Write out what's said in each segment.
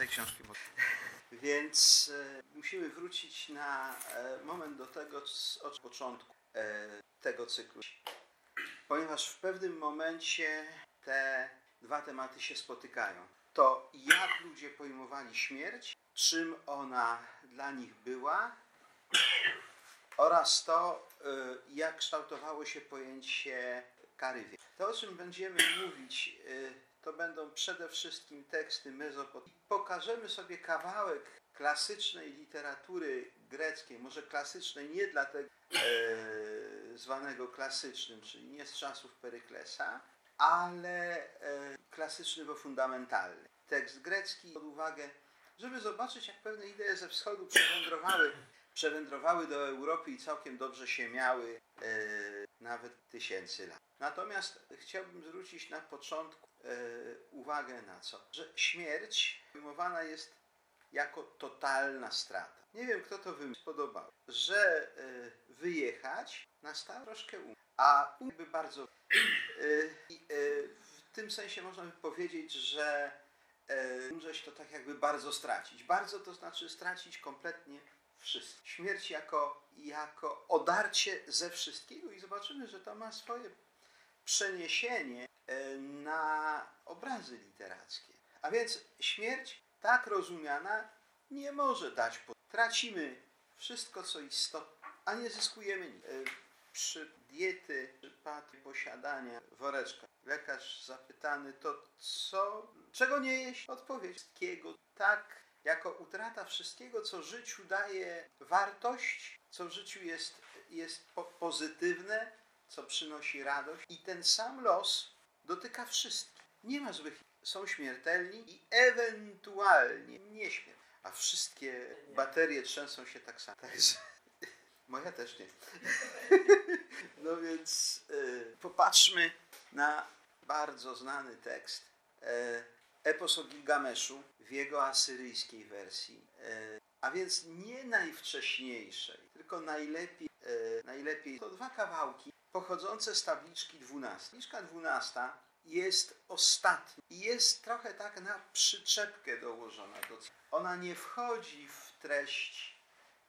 tej książki. Więc e, musimy wrócić na e, moment do tego od początku e, tego cyklu. Ponieważ w pewnym momencie te dwa tematy się spotykają. To jak ludzie pojmowali śmierć, czym ona dla nich była oraz to, jak kształtowało się pojęcie kary. To, o czym będziemy mówić, to będą przede wszystkim teksty mezopotamskie. Pokażemy sobie kawałek klasycznej literatury greckiej, może klasycznej nie dlatego e, zwanego klasycznym, czyli nie z czasów Peryklesa, ale e, klasyczny, bo fundamentalny. Tekst grecki pod uwagę, żeby zobaczyć, jak pewne idee ze wschodu przewędrowały, przewędrowały do Europy i całkiem dobrze się miały e, nawet tysięcy lat. Natomiast chciałbym zwrócić na początku e, uwagę na co? Że śmierć pojmowana jest jako totalna strata. Nie wiem, kto to wymyślił, podobało, że e, wyjechać na stałe troszkę um, a by bardzo. E, i, w tym sensie można by powiedzieć, że umrzeć to tak jakby bardzo stracić. Bardzo to znaczy stracić kompletnie wszystko. Śmierć jako, jako odarcie ze wszystkiego i zobaczymy, że to ma swoje przeniesienie e, na obrazy literackie. A więc śmierć, tak rozumiana, nie może dać. Po... Tracimy wszystko, co istotne, a nie zyskujemy nic. E, Przy diety, w przypadku posiadania woreczka, lekarz zapytany, to co, czego nie jeść? Odpowiedź wszystkiego. Tak, jako utrata wszystkiego, co życiu daje wartość, co w życiu jest, jest po pozytywne, co przynosi radość. I ten sam los dotyka wszystkich. Nie ma złych. Są śmiertelni i ewentualnie nieśmiertelni. A wszystkie baterie trzęsą się tak samo. Także moja też nie. No więc y, popatrzmy na bardzo znany tekst. E, Epos o Gilgameszu w jego asyryjskiej wersji. E, a więc nie najwcześniejszej, tylko najlepiej, e, najlepiej to dwa kawałki pochodzące z tabliczki 12. Tabliczka 12 jest ostatnia i jest trochę tak na przyczepkę dołożona. Do... Ona nie wchodzi w treść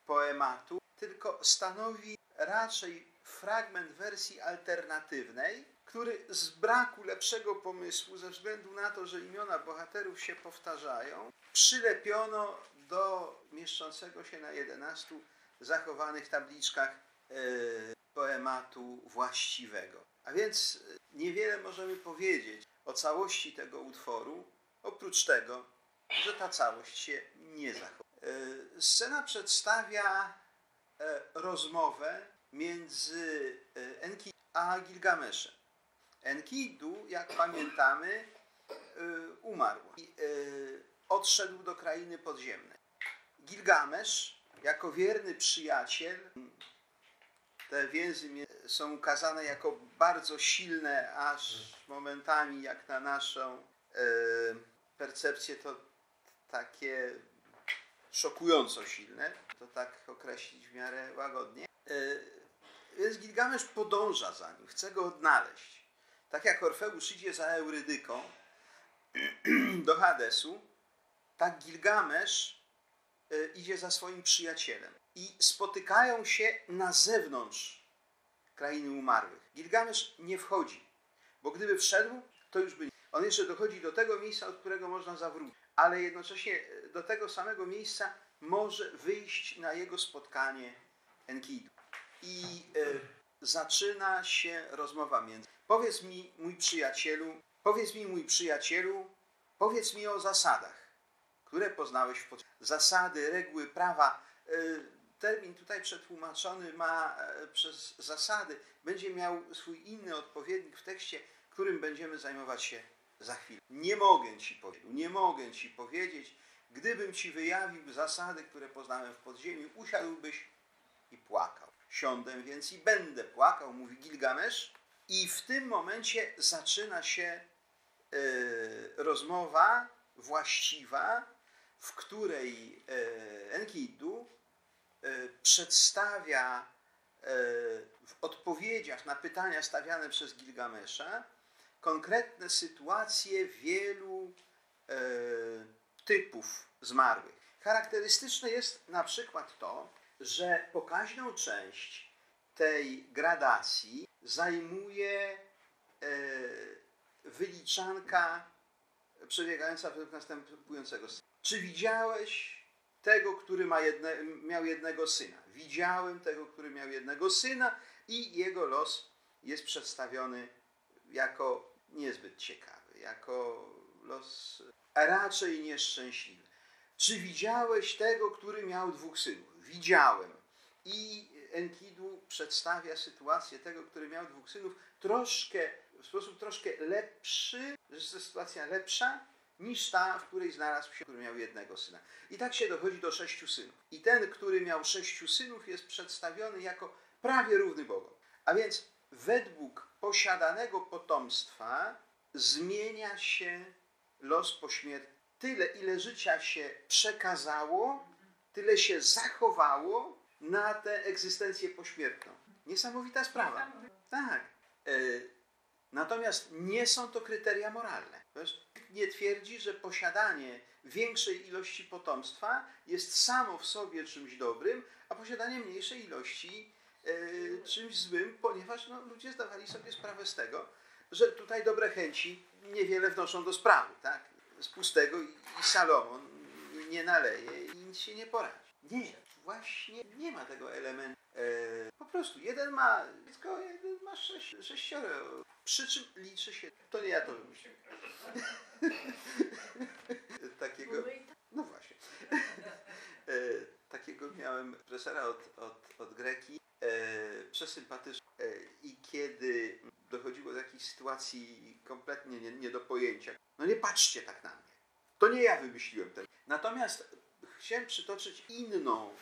poematu, tylko stanowi raczej fragment wersji alternatywnej, który z braku lepszego pomysłu, ze względu na to, że imiona bohaterów się powtarzają, przylepiono do mieszczącego się na 11 zachowanych tabliczkach e, poematu właściwego. A więc e, niewiele możemy powiedzieć o całości tego utworu, oprócz tego, że ta całość się nie zachowa. E, Scena przedstawia e, rozmowę między e, Enki a Gilgameszem. Enkidu, jak pamiętamy, e, umarł i e, odszedł do krainy podziemnej. Gilgamesz, jako wierny przyjaciel, te więzy są ukazane jako bardzo silne, aż momentami jak na naszą e, percepcję to takie szokująco silne, to tak określić w miarę łagodnie. E, Więc Gilgamesz podąża za nim, chce go odnaleźć. Tak jak Orfeusz idzie za Eurydyką do Hadesu, tak Gilgamesz e, idzie za swoim przyjacielem. I spotykają się na zewnątrz krainy umarłych. Gilgamesz nie wchodzi, bo gdyby wszedł, to już by nie. On jeszcze dochodzi do tego miejsca, od którego można zawrócić, ale jednocześnie e, do tego samego miejsca może wyjść na jego spotkanie Enkidu. I e, zaczyna się rozmowa między. Powiedz mi, mój przyjacielu, powiedz mi, mój przyjacielu, powiedz mi o zasadach, które poznałeś w pod... Zasady, reguły, prawa. E, termin tutaj przetłumaczony ma e, przez zasady, będzie miał swój inny odpowiednik w tekście, którym będziemy zajmować się za chwilę. Nie mogę ci powiedzieć, nie mogę ci powiedzieć, gdybym ci wyjawił zasady, które poznałem w podziemiu, usiadłbyś i płakał. Siądę więc i będę płakał, mówi Gilgamesz. I w tym momencie zaczyna się e, rozmowa właściwa, w której e, Enkidu przedstawia e, w odpowiedziach na pytania stawiane przez Gilgamesza konkretne sytuacje wielu e, typów zmarłych. Charakterystyczne jest na przykład to, że pokaźną część tej gradacji zajmuje wyliczanka przebiegająca według następującego. Czy widziałeś tego, który ma jedne, miał jednego syna? Widziałem tego, który miał jednego syna i jego los jest przedstawiony jako niezbyt ciekawy, jako los raczej nieszczęśliwy. Czy widziałeś tego, który miał dwóch synów? Widziałem. I Enkidu przedstawia sytuację tego, który miał dwóch synów, troszkę, w sposób troszkę lepszy, że jest sytuacja lepsza niż ta, w której znalazł się, który miał jednego syna. I tak się dochodzi do sześciu synów. I ten, który miał sześciu synów, jest przedstawiony jako prawie równy Bogom. A więc według posiadanego potomstwa zmienia się los po śmierci. Tyle, ile życia się przekazało, tyle się zachowało na tę egzystencję pośmiertną. Niesamowita sprawa. Tak. Natomiast nie są to kryteria moralne. Nie twierdzi, że posiadanie większej ilości potomstwa jest samo w sobie czymś dobrym, a posiadanie mniejszej ilości e, czymś złym, ponieważ no, ludzie zdawali sobie sprawę z tego, że tutaj dobre chęci niewiele wnoszą do sprawy. Tak? Z pustego i, i Salomon nie naleje i nic się nie poradzi. Nie, właśnie nie ma tego elementu. E, po prostu jeden ma dziecko, jeden ma sześć, sześcioro. Przy czym liczy się, to nie ja to wymyśliłem. Takiego, no właśnie. E, takiego miałem profesora od, od, od Greki, e, przesympatyczny. E, I kiedy dochodziło do jakiejś sytuacji kompletnie nie, nie do pojęcia, no nie patrzcie tak na mnie. To nie ja wymyśliłem ten. Natomiast chciałem przytoczyć inną,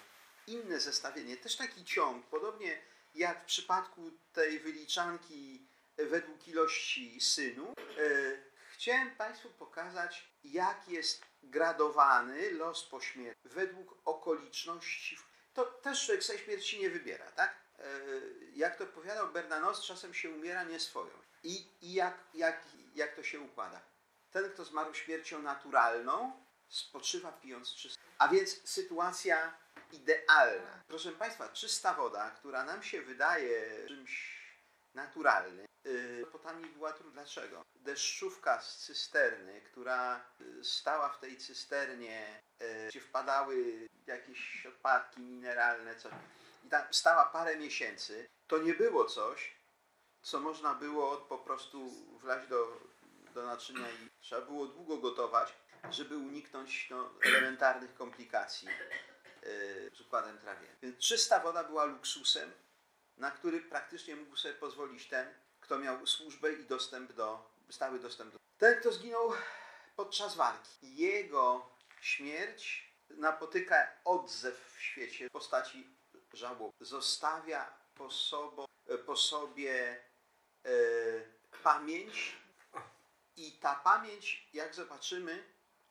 inne zestawienie, też taki ciąg, podobnie jak w przypadku tej wyliczanki według ilości synu. E, chciałem Państwu pokazać, jak jest gradowany los po śmierci według okoliczności. To też człowiek sobie śmierci nie wybiera, tak? E, jak to powiadał Bernanos, czasem się umiera nie swoją. I, i jak, jak, jak to się układa? Ten, kto zmarł śmiercią naturalną, spoczywa pijąc czystą. A więc sytuacja idealna. Proszę Państwa, czysta woda, która nam się wydaje czymś naturalnym, yy, potami była trudna. Dlaczego? Deszczówka z cysterny, która y, stała w tej cysternie, yy, gdzie wpadały jakieś odpadki mineralne, coś, i tam stała parę miesięcy, to nie było coś, co można było po prostu wlać do, do naczynia i trzeba było długo gotować, żeby uniknąć no, elementarnych komplikacji yy, z układem trawiennym. Więc czysta woda była luksusem, na który praktycznie mógł sobie pozwolić ten, kto miał służbę i dostęp do, stały dostęp do... Ten, kto zginął podczas walki. Jego śmierć napotyka odzew w świecie w postaci żałoby. Zostawia po, sobą, po sobie e, pamięć i ta pamięć, jak zobaczymy,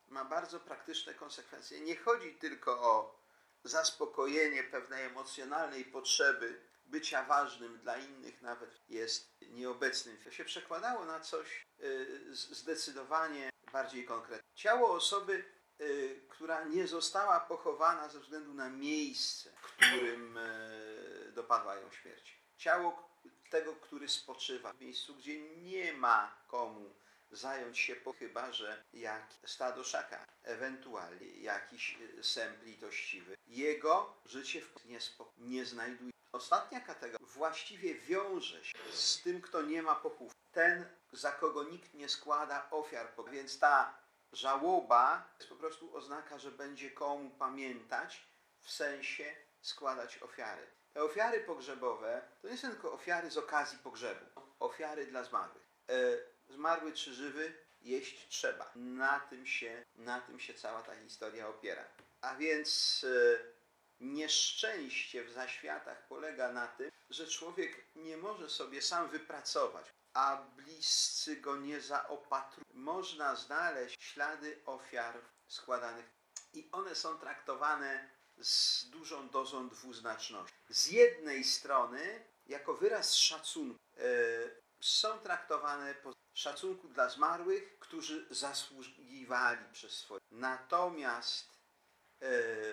ma bardzo praktyczne konsekwencje. Nie chodzi tylko o zaspokojenie pewnej emocjonalnej potrzeby bycia ważnym dla innych, nawet jest nieobecnym. To się przekładało na coś y, zdecydowanie bardziej konkretne. Ciało osoby, y, która nie została pochowana ze względu na miejsce, w którym y, dopadła ją śmierć. Ciało tego, który spoczywa w miejscu, gdzie nie ma komu zająć się po chyba, że jak stado szaka, ewentualnie jakiś sęp litościwy. Jego życie w nie, nie znajduje. Ostatnia kategoria właściwie wiąże się z tym, kto nie ma pochówku. Ten, za kogo nikt nie składa ofiar. Więc ta żałoba jest po prostu oznaka, że będzie komu pamiętać, w sensie składać ofiary. Te ofiary pogrzebowe to nie są tylko ofiary z okazji pogrzebu, ofiary dla zmarłych. E, zmarły czy żywy, jeść trzeba. Na tym się, na tym się cała ta historia opiera. A więc e, nieszczęście w zaświatach polega na tym, że człowiek nie może sobie sam wypracować, a bliscy go nie zaopatrują. Można znaleźć ślady ofiar składanych i one są traktowane z dużą dozą dwuznaczności. Z jednej strony, jako wyraz szacunku, e, są traktowane po szacunku dla zmarłych, którzy zasługiwali przez swoje. Natomiast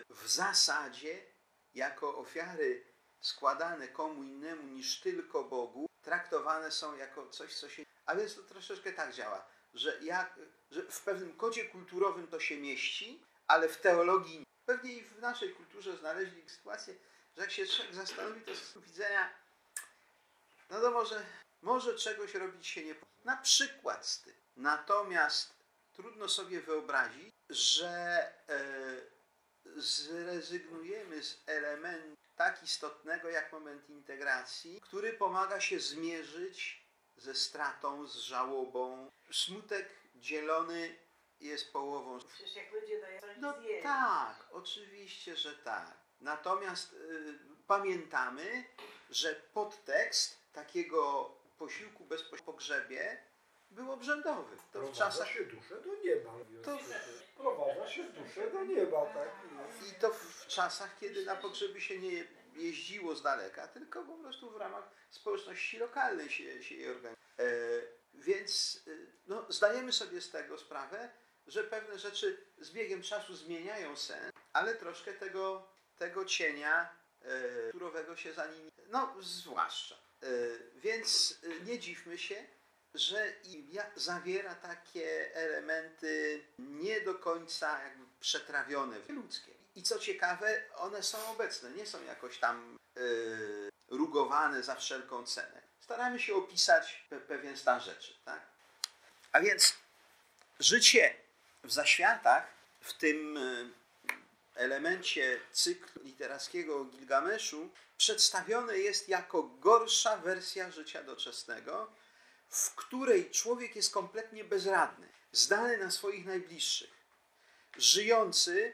w zasadzie jako ofiary składane komu innemu niż tylko Bogu, traktowane są jako coś, co się. A więc to troszeczkę tak działa, że, jak, że w pewnym kodzie kulturowym to się mieści, ale w teologii nie. Pewnie i w naszej kulturze znaleźli sytuację, że jak się człowiek zastanowi, to z widzenia, no to może, może czegoś robić się nie. Na przykład z tym. Natomiast trudno sobie wyobrazić, że e, zrezygnujemy z elementu tak istotnego jak moment integracji, który pomaga się zmierzyć ze stratą, z żałobą. Smutek dzielony jest połową. Przecież jak ludzie dają coś No zjeść. tak, oczywiście, że tak. Natomiast y, pamiętamy, że podtekst takiego posiłku bez po pogrzebie był obrzędowy. To w Prowadza czasach się duszę do nieba. To- Prowadza się duszę do nieba, tak? I to w czasach, kiedy na pogrzeby się nie jeździło z daleka, tylko po prostu w ramach społeczności lokalnej się, się je organizuje. E, więc e, no, zdajemy sobie z tego sprawę, że pewne rzeczy z biegiem czasu zmieniają sens, ale troszkę tego, tego cienia e, surowego się za nimi, no zwłaszcza. E, więc e, nie dziwmy się, że zawiera takie elementy nie do końca jakby przetrawione, ludzkie. I co ciekawe, one są obecne, nie są jakoś tam yy, rugowane za wszelką cenę. Staramy się opisać pe pewien stan rzeczy. Tak? A więc życie w zaświatach, w tym y, elemencie cyklu literackiego Gilgameszu, przedstawione jest jako gorsza wersja życia doczesnego, w której człowiek jest kompletnie bezradny, zdany na swoich najbliższych. Żyjący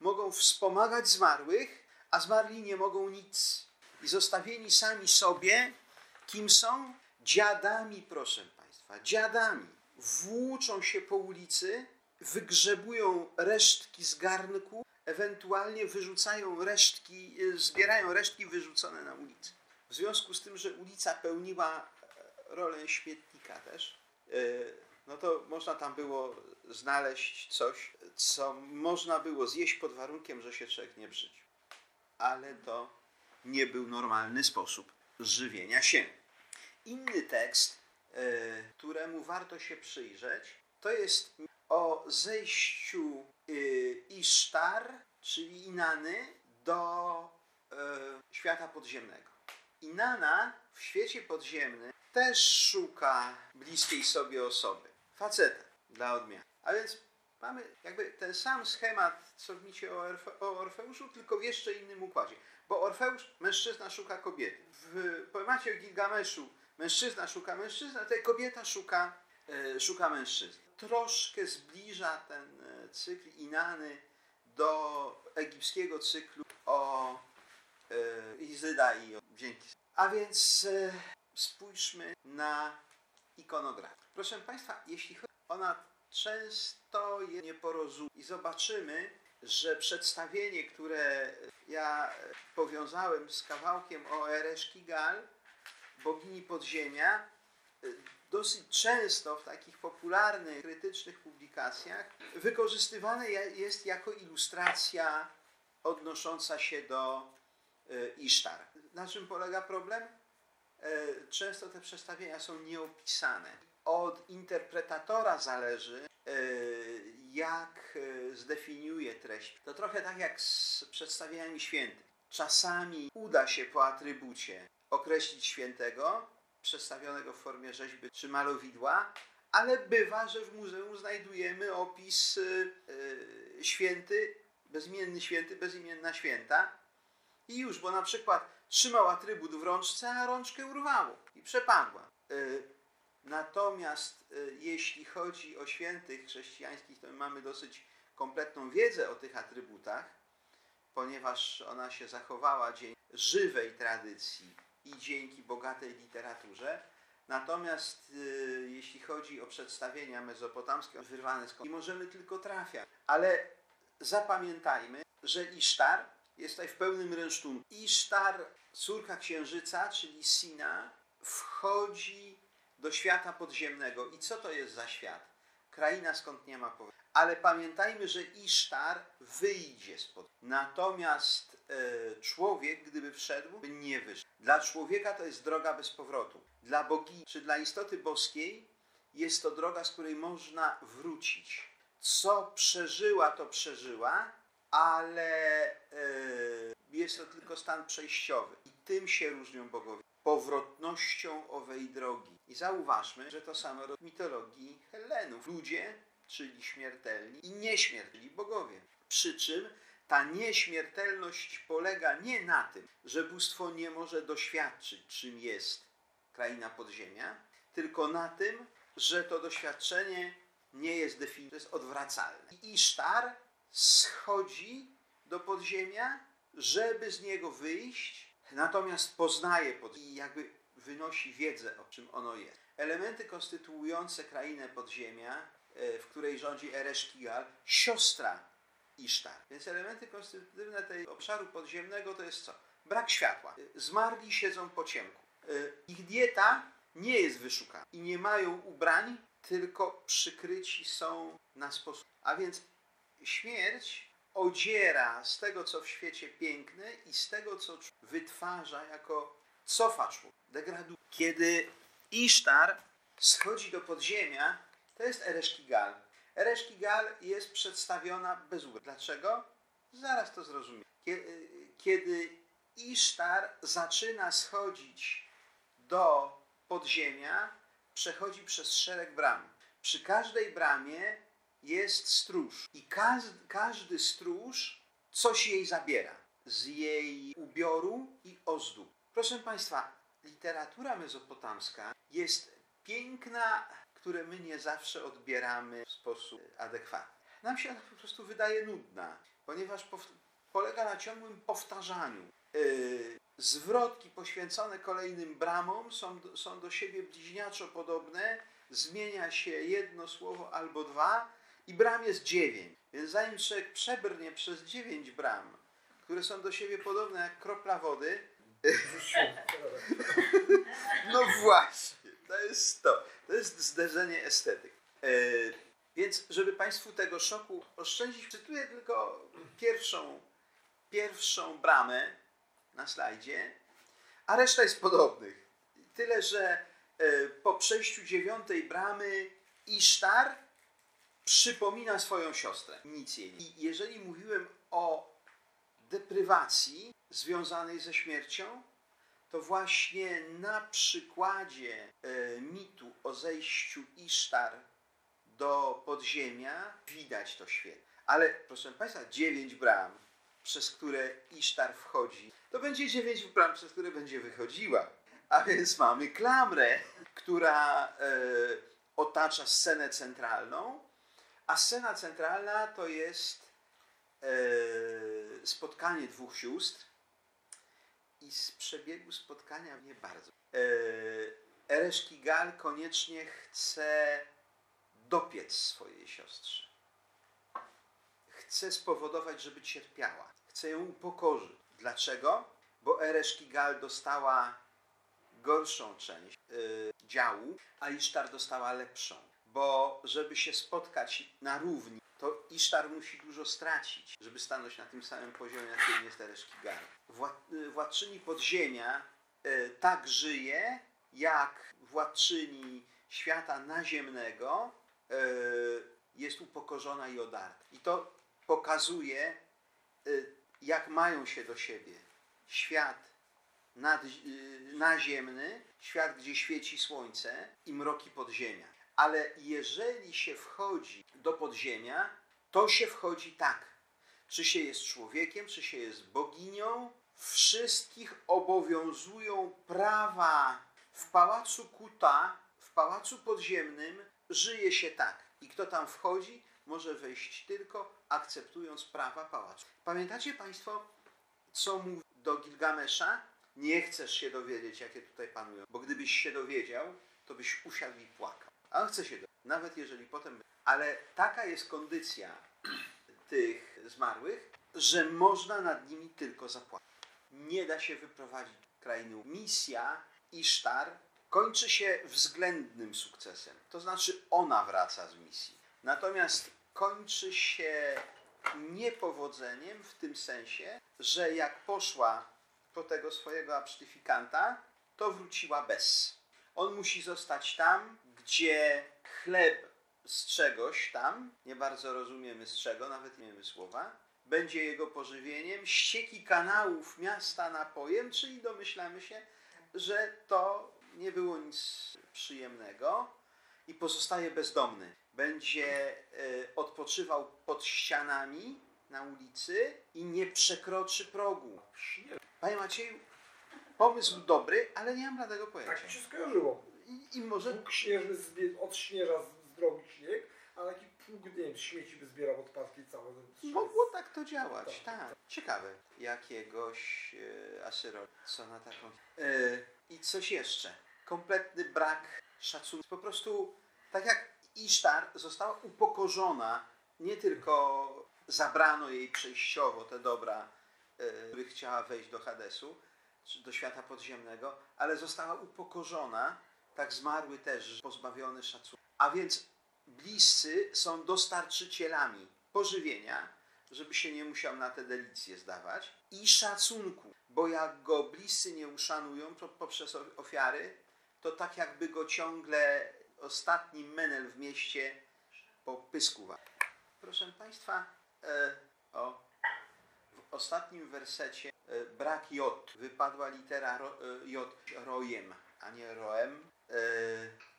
mogą wspomagać zmarłych, a zmarli nie mogą nic. I zostawieni sami sobie, kim są? Dziadami, proszę Państwa, dziadami. Włóczą się po ulicy, wygrzebują resztki z garnku, ewentualnie wyrzucają resztki, e, zbierają resztki wyrzucone na ulicę. W związku z tym, że ulica pełniła rolę śmietnika też, e, no to można tam było znaleźć coś, co można było zjeść pod warunkiem, że się człowiek nie brzydził. Ale to nie był normalny sposób żywienia się. Inny tekst, e, któremu warto się przyjrzeć, to jest o zejściu e, Isztar, czyli Inany, do świata podziemnego. Inana w świecie podziemnym też szuka bliskiej sobie osoby. Faceta dla odmiany. A więc mamy jakby ten sam schemat, co w micie o, Orfe, o Orfeuszu, tylko w jeszcze innym układzie. Bo Orfeusz, mężczyzna szuka kobiety. W poemacie o Gilgameszu mężczyzna szuka mężczyzny, a tutaj kobieta szuka, e, szuka mężczyzny. Troszkę zbliża ten e, cykl Inany do egipskiego cyklu o e, Izyda i o Dzięki. A więc e, spójrzmy na ikonografię. Proszę Państwa, jeśli chodzi, ona często jest nieporozumiana i zobaczymy, że przedstawienie, które ja powiązałem z kawałkiem o Ereszkigal, bogini podziemia, dosyć często w takich popularnych, krytycznych publikacjach wykorzystywane jest jako ilustracja odnosząca się do e, Isztar. Na czym polega problem? E, Często te przedstawienia są nieopisane. Od interpretatora zależy, e, jak e, zdefiniuje treść. To trochę tak jak z przedstawieniami świętych. Czasami uda się po atrybucie określić świętego, przedstawionego w formie rzeźby czy malowidła, ale bywa, że w muzeum znajdujemy opis święty, bezimienny święty, bezimienna święta i już, bo na przykład trzymał atrybut w rączce, a rączkę urwało i przepadła. Y, natomiast y, jeśli chodzi o świętych chrześcijańskich, to my mamy dosyć kompletną wiedzę o tych atrybutach, ponieważ ona się zachowała dzięki żywej tradycji i dzięki bogatej literaturze. Natomiast y, jeśli chodzi o przedstawienia mezopotamskie, wyrwane z i możemy tylko trafiać. Ale zapamiętajmy, że Isztar jest tutaj w pełnym rynsztunku. Isztar, córka księżyca, czyli Sina, wchodzi do świata podziemnego. I co to jest za świat? Kraina skąd nie ma powrotu. Ale pamiętajmy, że Isztar wyjdzie spod. Natomiast e, człowiek, gdyby wszedł, by nie wyszedł. Dla człowieka to jest droga bez powrotu. Dla bogi, czy dla istoty boskiej jest to droga, z której można wrócić. Co przeżyła, to przeżyła, ale e, jest to tylko stan przejściowy. I tym się różnią bogowie. Powrotnością owej drogi. I zauważmy, że to samo w mitologii Helenów. Ludzie, czyli śmiertelni i nieśmiertelni bogowie. Przy czym ta nieśmiertelność polega nie na tym, że bóstwo nie może doświadczyć, czym jest kraina podziemia, tylko na tym, że to doświadczenie nie jest definiowane, to jest odwracalne. I Isztar schodzi do podziemia, żeby z niego wyjść, natomiast poznaje podziemie i jakby wynosi wiedzę, o czym ono jest. Elementy konstytuujące krainę podziemia, e, w której rządzi Ereszkigal, siostra Isztar. Więc elementy konstytutywne tej obszaru podziemnego to jest co? Brak światła. E, Zmarli siedzą po ciemku. E, Ich dieta nie jest wyszukana i nie mają ubrań, tylko przykryci są na sposób. A więc śmierć odziera z tego, co w świecie piękne i z tego, co wytwarza jako cofa człowiek, degraduje. Kiedy Isztar schodzi do podziemia, to jest Ereszkigal. Ereszkigal jest przedstawiona bez ubrań. Dlaczego? Zaraz to zrozumiem. Kiedy, kiedy Isztar zaczyna schodzić do podziemia, przechodzi przez szereg bram. Przy każdej bramie jest stróż i każdy, każdy stróż coś jej zabiera z jej ubioru i ozdób. Proszę Państwa, literatura mezopotamska jest piękna, które my nie zawsze odbieramy w sposób adekwatny. Nam się ona po prostu wydaje nudna, ponieważ polega na ciągłym powtarzaniu. Yy, zwrotki poświęcone kolejnym bramom są do, są do siebie bliźniaczo podobne, zmienia się jedno słowo albo dwa i bram jest dziewięć. Więc zanim człowiek przebrnie przez dziewięć bram, które są do siebie podobne jak kropla wody, no właśnie, to jest to. To jest zderzenie estetyk. E, więc, żeby Państwu tego szoku oszczędzić, cytuję tylko pierwszą, pierwszą bramę na slajdzie, a reszta jest podobnych. Tyle, że e, po przejściu dziewiątej bramy Isztar przypomina swoją siostrę. Nic jej nie. I jeżeli mówiłem o deprywacji związanej ze śmiercią, to właśnie na przykładzie e, mitu o zejściu Isztar do podziemia widać to świetnie. Ale proszę Państwa, dziewięć bram, przez które Isztar wchodzi, to będzie dziewięć bram, przez które będzie wychodziła. A więc mamy klamrę, która e, otacza scenę centralną, a scena centralna to jest e, spotkanie dwóch sióstr i z przebiegu spotkania nie bardzo. E, Ereszkigal koniecznie chce dopiec swojej siostrze. Chce spowodować, żeby cierpiała. Chce ją upokorzyć. Dlaczego? Bo Ereszkigal dostała gorszą część y, działu, a Isztar dostała lepszą. Bo żeby się spotkać na równi, to Isztar musi dużo stracić, żeby stanąć na tym samym poziomie, na którym jest Ereszkigal. Wła, y, władczyni podziemia y, tak żyje, jak władczyni świata naziemnego y, jest upokorzona i odarta. I to pokazuje, jak mają się do siebie świat nad, naziemny, świat, gdzie świeci słońce i mroki podziemia. Ale jeżeli się wchodzi do podziemia, to się wchodzi tak. Czy się jest człowiekiem, czy się jest boginią, wszystkich obowiązują prawa. W pałacu Kuta, w pałacu podziemnym żyje się tak. I kto tam wchodzi, może wejść tylko akceptując prawa pałacu. Pamiętacie Państwo, co mówi do Gilgamesza? Nie chcesz się dowiedzieć, jakie tutaj panują, bo gdybyś się dowiedział, to byś usiadł i płakał. A on chce się dowiedzieć, nawet jeżeli potem... Ale taka jest kondycja tych zmarłych, że można nad nimi tylko zapłacić. Nie da się wyprowadzić krainy. Misja Isztar kończy się względnym sukcesem. To znaczy ona wraca z misji. Natomiast kończy się niepowodzeniem w tym sensie, że jak poszła po tego swojego absztyfikanta, to wróciła bez. On musi zostać tam, gdzie chleb z czegoś tam, nie bardzo rozumiemy z czego, nawet nie wiemy słowa, będzie jego pożywieniem, ścieki kanałów miasta napojem, czyli domyślamy się, że to nie było nic przyjemnego i pozostaje bezdomny. Będzie e, odpoczywał pod ścianami na ulicy i nie przekroczy progu. Panie Macieju, pomysł dobry, ale nie mam bladego pojęcia. Tak mi się skojarzyło. I, I może Pług śnieżny zbie- od śnieża z- śnieg, a taki pług, nie wiem, śmieci by zbierał odpadki całe. mogło tak to działać, Tak. tak. Ciekawe. Jakiegoś e, Asyro, co na taką... E, I coś jeszcze. Kompletny brak szacunku. Po prostu, tak jak Isztar została upokorzona, nie tylko zabrano jej przejściowo te dobra, e, których chciała wejść do Hadesu, czy do świata podziemnego, ale została upokorzona, tak zmarły też, pozbawiony szacunku. A więc bliscy są dostarczycielami pożywienia, żeby się nie musiał na te delicje zdawać, i szacunku, bo jak go bliscy nie uszanują poprzez ofiary, to tak jakby go ciągle ostatni menel w mieście po pysku wa- Proszę Państwa, e, o, w ostatnim wersecie e, brak J, wypadła litera ro, e, J rojem, a nie roem. E,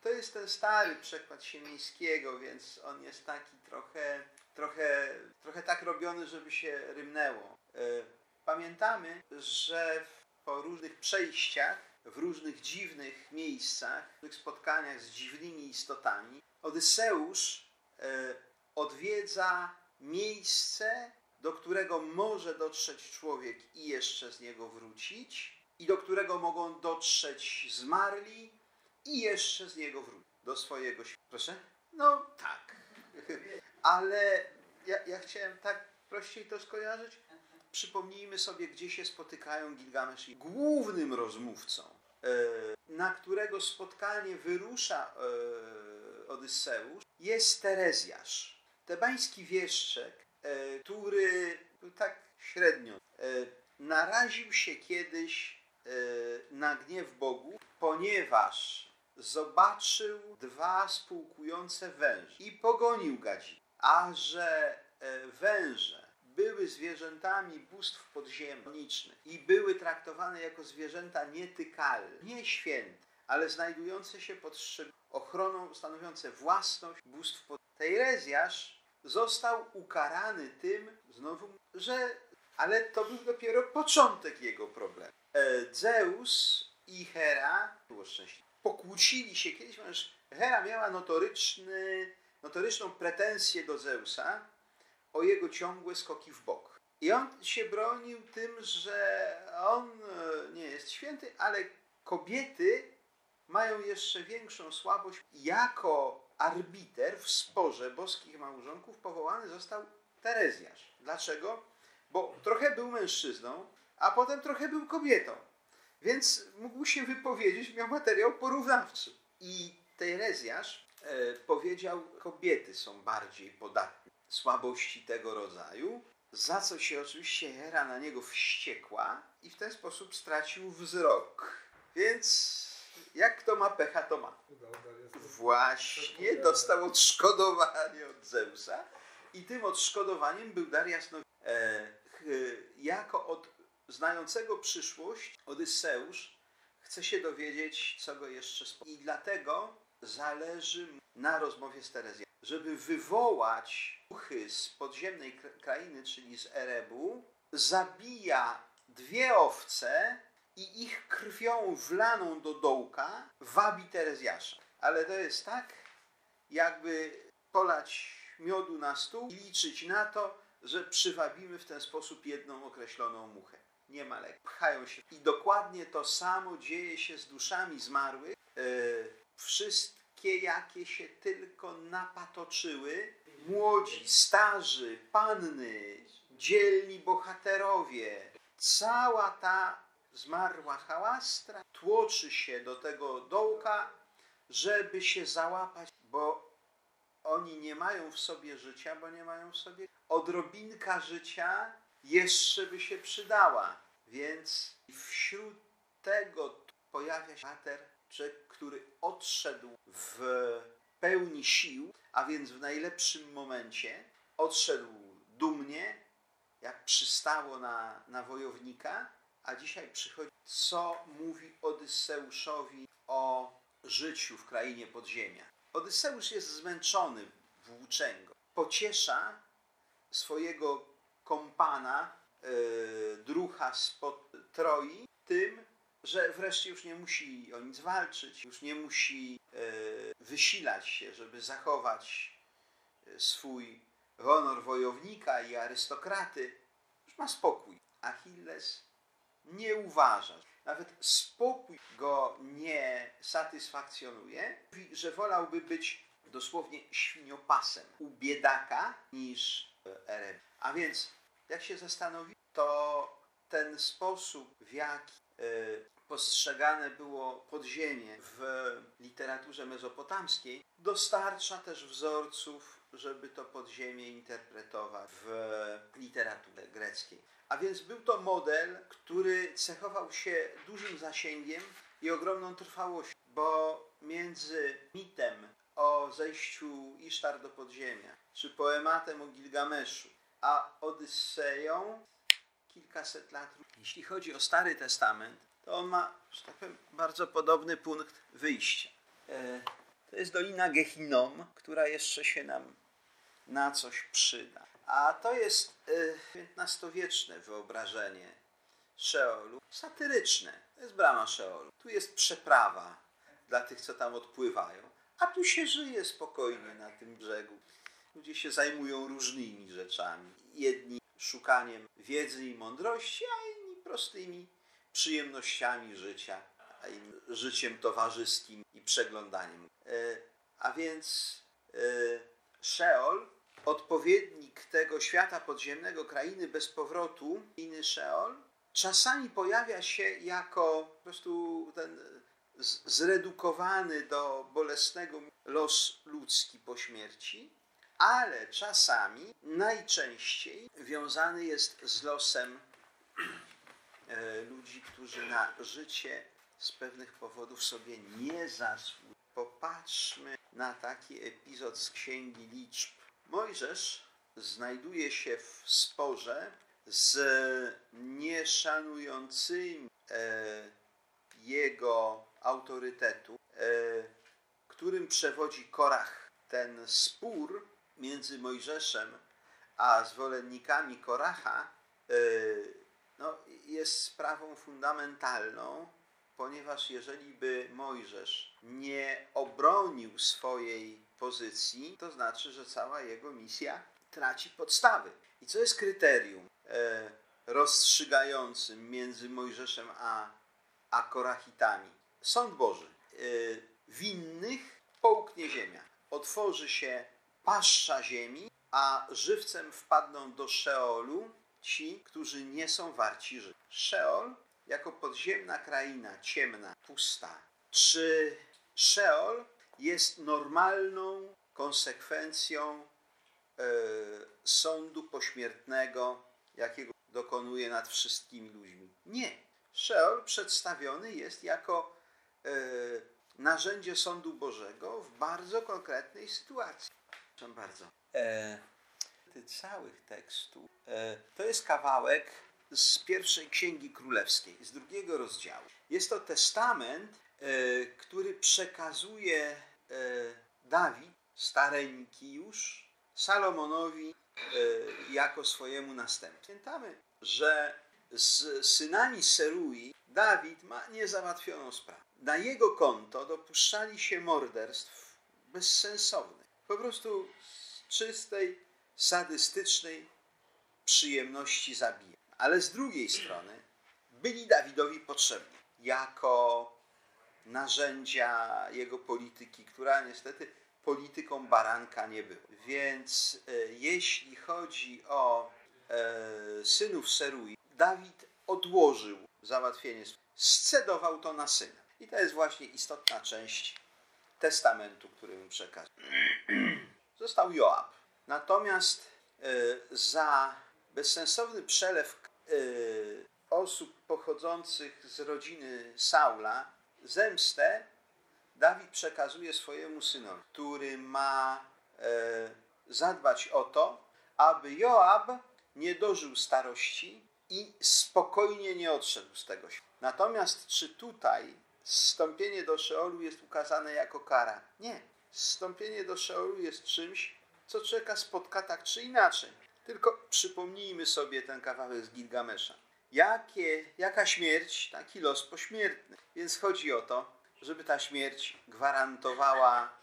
to jest ten stary przekład siemińskiego, więc on jest taki trochę, trochę, trochę tak robiony, żeby się rymnęło. E, pamiętamy, że po różnych przejściach, w różnych dziwnych miejscach, w różnych spotkaniach z dziwnymi istotami, Odyseusz e, odwiedza miejsce, do którego może dotrzeć człowiek i jeszcze z niego wrócić, i do którego mogą dotrzeć zmarli i jeszcze z niego wrócić do swojego świata. Proszę? No tak. Ale ja, ja chciałem tak prościej to skojarzyć. Przypomnijmy sobie, gdzie się spotykają Gilgamesz i głównym rozmówcą, e, na którego spotkanie wyrusza e, Odyseusz, jest Terezjasz. Tebański wieszczek, e, który tak średnio naraził się kiedyś na gniew Bogu, ponieważ zobaczył dwa spółkujące węże i pogonił gadzi. A że e, węże były zwierzętami bóstw podziemniczych i były traktowane jako zwierzęta nietykalne, nie święte, ale znajdujące się pod ochroną stanowiące własność bóstw pod... Tejrezjasz został ukarany tym, znowu, że... Ale to był dopiero początek jego problemu. E, Zeus i Hera, było szczęśliwe, pokłócili się kiedyś, ponieważ Hera miała notoryczny, notoryczną pretensję do Zeusa o jego ciągłe skoki w bok. I on się bronił tym, że on e, nie jest święty, ale kobiety mają jeszcze większą słabość. Jako arbiter w sporze boskich małżonków powołany został Terezjasz. Dlaczego? Bo trochę był mężczyzną, a potem trochę był kobietą. Więc mógł się wypowiedzieć, miał materiał porównawczy. I Terezjasz e, powiedział, kobiety są bardziej podatne słabości tego rodzaju, za co się oczywiście Hera na niego wściekła i w ten sposób stracił wzrok. Więc jak kto ma pecha, to ma. Właśnie dostał odszkodowanie od Zeusa i tym odszkodowaniem był Darius Nowi. E, jako od znającego przyszłość Odyseusz chce się dowiedzieć, co go jeszcze spotka. I dlatego zależy na rozmowie z Terezją, żeby wywołać duchy z podziemnej kra- krainy, czyli z Erebu, zabija dwie owce i ich krwią wlaną do dołka wabi Terezjasza. Ale to jest tak, jakby polać miodu na stół i liczyć na to, że przywabimy w ten sposób jedną określoną muchę. Nie ma. Pchają się. I dokładnie to samo dzieje się z duszami zmarłych. E, wszystkie, jakie się tylko napatoczyły, młodzi, starzy, panny, dzielni bohaterowie, cała ta zmarła hałastra tłoczy się do tego dołka, żeby się załapać, bo oni nie mają w sobie życia, bo nie mają w sobie odrobinka życia jeszcze by się przydała. Więc wśród tego pojawia się człowiek, który odszedł w pełni sił, a więc w najlepszym momencie, odszedł dumnie, jak przystało na, na wojownika, a dzisiaj przychodzi, co mówi Odyseuszowi o życiu w krainie podziemia. Odyseusz jest zmęczony włóczęgą. Pociesza swojego kompana, yy, drucha spod Troi, tym, że wreszcie już nie musi o nic walczyć, już nie musi yy, wysilać się, żeby zachować yy, swój honor wojownika i arystokraty. Już ma spokój. Achilles nie uważa, nawet spokój go nie satysfakcjonuje, mówi, że wolałby być dosłownie świniopasem u biedaka niż Ereb. A więc, jak się zastanowi, to ten sposób, w jaki y, postrzegane było podziemie w literaturze mezopotamskiej, dostarcza też wzorców, żeby to podziemie interpretować w literaturze greckiej. A więc był to model, który cechował się dużym zasięgiem i ogromną trwałością, bo między mitem o zejściu Isztar do podziemia, czy poematem o Gilgameszu, a Odyseją kilkaset lat. Jeśli chodzi o Stary Testament, to on ma, że tak powiem, bardzo podobny punkt wyjścia. E, To jest Dolina Gehinom, która jeszcze się nam na coś przyda. A to jest XV-wieczne wyobrażenie Szeolu, satyryczne. To jest brama Szeolu. Tu jest przeprawa dla tych, co tam odpływają. A tu się żyje spokojnie na tym brzegu. Ludzie się zajmują różnymi rzeczami. Jedni szukaniem wiedzy i mądrości, a inni prostymi przyjemnościami życia, a inni życiem towarzyskim i przeglądaniem. E, A więc e, Szeol, odpowiednik tego świata podziemnego, krainy bez powrotu, inny Szeol, czasami pojawia się jako po prostu ten zredukowany do bolesnego los ludzki po śmierci, ale czasami najczęściej wiązany jest z losem e, ludzi, którzy na życie z pewnych powodów sobie nie zasługują. Popatrzmy na taki epizod z Księgi Liczb. Mojżesz znajduje się w sporze z nieszanującymi e, jego autorytetu, e, którym przewodzi Korach. Ten spór między Mojżeszem a zwolennikami Koracha e, no, jest sprawą fundamentalną, ponieważ jeżeli by Mojżesz nie obronił swojej pozycji, to znaczy, że cała jego misja traci podstawy. I co jest kryterium e, rozstrzygającym między Mojżeszem a, a Korachitami? Sąd Boży. E, winnych połknie ziemia. Otworzy się paszcza ziemi, a żywcem wpadną do Szeolu ci, którzy nie są warci życia. Szeol jako podziemna kraina, ciemna, pusta. Czy Szeol jest normalną konsekwencją e, sądu pośmiertnego, jakiego dokonuje nad wszystkimi ludźmi? Nie. Szeol przedstawiony jest jako e, narzędzie sądu Bożego w bardzo konkretnej sytuacji. Proszę bardzo. E, całych tekstów e, to jest kawałek z pierwszej księgi królewskiej, z drugiego rozdziału. Jest to testament, e, który przekazuje e, Dawid, stareńki już, Salomonowi e, jako swojemu następcy. Pamiętamy, że z synami Serui Dawid ma niezałatwioną sprawę. Na jego konto dopuszczali się morderstw bezsensownych. Po prostu z czystej, sadystycznej przyjemności zabijania. Ale z drugiej strony byli Dawidowi potrzebni jako narzędzia jego polityki, która niestety polityką baranka nie była. Więc e, jeśli chodzi o e, synów Serui, Dawid odłożył załatwienie. scedował to na syna. I to jest właśnie istotna część testamentu, który mu przekazał. Został Joab. Natomiast y, za bezsensowny przelew y, osób pochodzących z rodziny Saula, zemstę Dawid przekazuje swojemu synowi, który ma e, zadbać o to, aby Joab nie dożył starości i spokojnie nie odszedł z tego świata. Natomiast czy tutaj zstąpienie do Szeolu jest ukazane jako kara? Nie. Zstąpienie do Szeolu jest czymś, co człowieka spotka tak czy inaczej. Tylko przypomnijmy sobie ten kawałek z Gilgamesza. Jakie, jaka śmierć, taki los pośmiertny. Więc chodzi o to, żeby ta śmierć gwarantowała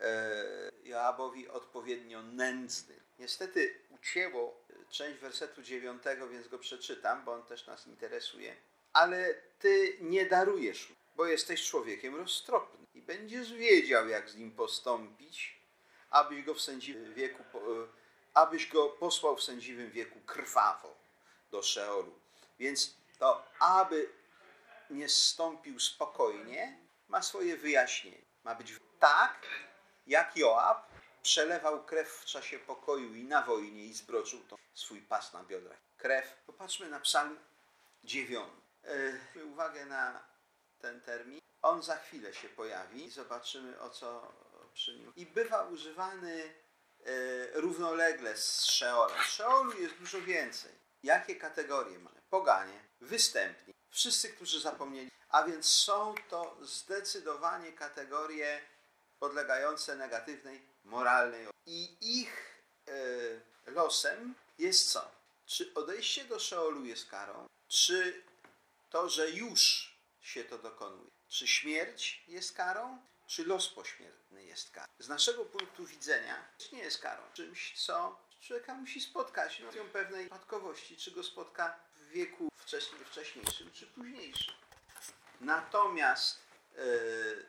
e, Joabowi odpowiednio nędzny. Niestety ucięło część wersetu dziewiątego, więc go przeczytam, bo on też nas interesuje. Ale ty nie darujesz, mu, bo jesteś człowiekiem roztropnym i będziesz wiedział, jak z nim postąpić, abyś go w sędziwym wieku, e, abyś go posłał w sędziwym wieku krwawo do Szeolu. Więc to, aby nie zstąpił spokojnie, ma swoje wyjaśnienie. Ma być tak, jak Joab przelewał krew w czasie pokoju i na wojnie i zbroczył to swój pas na biodrach. Krew. Popatrzmy na psalm 9. Yy, uwagę na ten termin. On za chwilę się pojawi i zobaczymy o co przy nim. I bywa używany e, równolegle z Szeolem. Szeolu jest dużo więcej. Jakie kategorie mamy? Poganie, występni, wszyscy, którzy zapomnieli. A więc są to zdecydowanie kategorie podlegające negatywnej, moralnej. I ich e, losem jest co? Czy odejście do Szeolu jest karą? Czy to, że już się to dokonuje? Czy śmierć jest karą? Czy los pośmiertny jest karą? Z naszego punktu widzenia nie jest karą. Czymś, co człowieka musi spotkać. No, pewnej przypadkowości, czy go spotka w wieku wcześniej, wcześniejszym, czy późniejszym. Natomiast yy,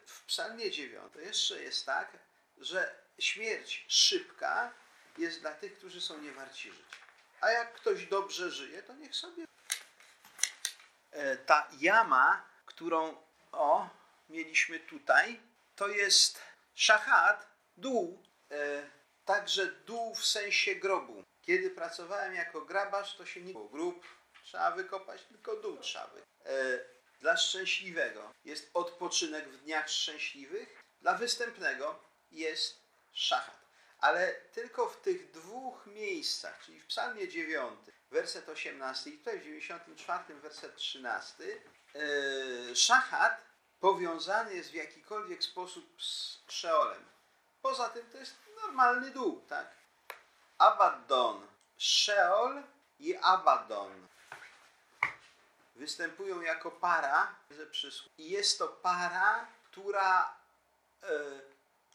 w psalmie 9 jeszcze jest tak, że śmierć szybka jest dla tych, którzy są niewarci życia. A jak ktoś dobrze żyje, to niech sobie. E, Ta jama, którą o, mieliśmy tutaj, to jest szachat, dół, e, także dół w sensie grobu. Kiedy pracowałem jako grabarz, to się nie było grób, trzeba wykopać, tylko dół trzeba wy. E, Dla szczęśliwego jest odpoczynek w dniach szczęśliwych, dla występnego jest szachat. Ale tylko w tych dwóch miejscach, czyli w psalmie 9, werset 18 i tutaj w 94, werset 13, yy, szachat powiązany jest w jakikolwiek sposób z Szeolem. Poza tym to jest normalny dół, tak? Abaddon, Szeol i Abaddon występują jako para ze. I jest to para, która e,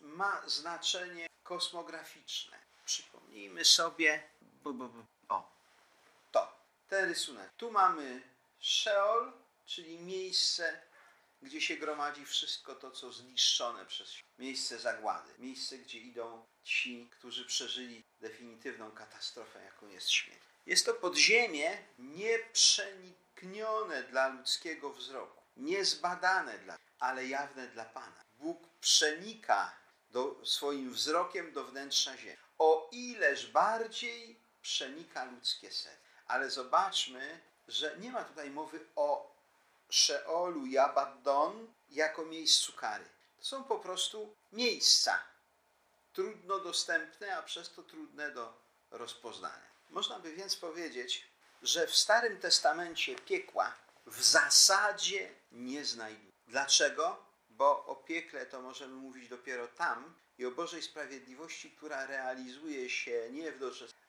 ma znaczenie kosmograficzne. Przypomnijmy sobie, bu, bu, bu, o, to, ten rysunek. Tu mamy Szeol, czyli miejsce, gdzie się gromadzi wszystko to, co zniszczone przez. Miejsce zagłady, miejsce, gdzie idą ci, którzy przeżyli definitywną katastrofę, jaką jest śmierć. Jest to podziemie nieprzeniknione dla ludzkiego wzroku, niezbadane dla, ale jawne dla Pana. Bóg przenika do, swoim wzrokiem do wnętrza ziemi. O ileż bardziej przenika ludzkie serce. Ale zobaczmy, że nie ma tutaj mowy o Szeolu i jako miejscu kary. To są po prostu miejsca trudno dostępne, a przez to trudne do rozpoznania. Można by więc powiedzieć, że w Starym Testamencie piekła w zasadzie nie znajduje. Dlaczego? Bo o piekle to możemy mówić dopiero tam i o Bożej sprawiedliwości, która realizuje się nie w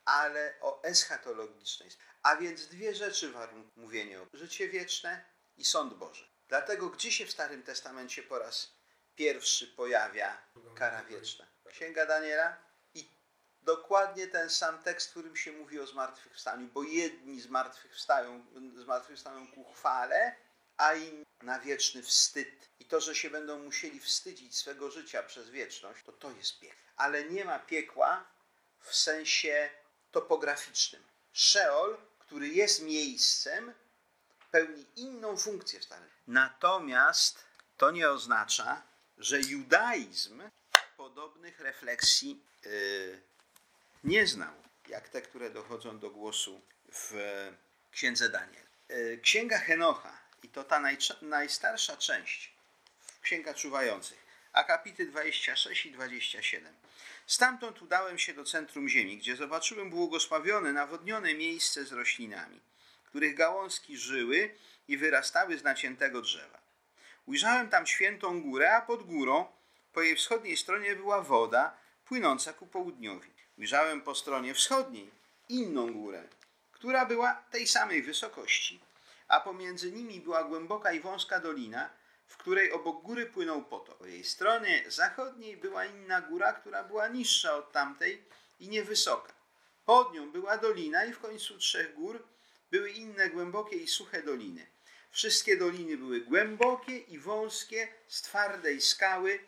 ale o eschatologicznej. A więc dwie rzeczy warunkują mówienie o życie wieczne i sąd Boży. Dlatego gdzie się w Starym Testamencie po raz pierwszy pojawia kara wieczna? Księga Daniela i dokładnie ten sam tekst, w którym się mówi o zmartwychwstaniu, bo jedni zmartwychwstają, zmartwychwstają ku chwale, a inni na wieczny wstyd. I to, że się będą musieli wstydzić swego życia przez wieczność, to to jest piekło. Ale nie ma piekła w sensie topograficznym. Szeol, który jest miejscem pełni inną funkcję w Starym. Natomiast to nie oznacza, że judaizm podobnych refleksji yy, nie znał, jak te, które dochodzą do głosu w Księdze Daniel. Yy, Księga Henocha, i to ta najstarsza część w Księga Czuwających, akapity 26 i 27. Stamtąd udałem się do centrum ziemi, gdzie zobaczyłem błogosławione, nawodnione miejsce z roślinami, których gałązki żyły i wyrastały z naciętego drzewa. Ujrzałem tam świętą górę, a pod górą po jej wschodniej stronie była woda płynąca ku południowi. Ujrzałem po stronie wschodniej inną górę, która była tej samej wysokości, a pomiędzy nimi była głęboka i wąska dolina, w której obok góry płynął potok. Po jej stronie zachodniej była inna góra, która była niższa od tamtej i niewysoka. Pod nią była dolina i w końcu trzech gór były inne głębokie i suche doliny. Wszystkie doliny były głębokie i wąskie, z twardej skały,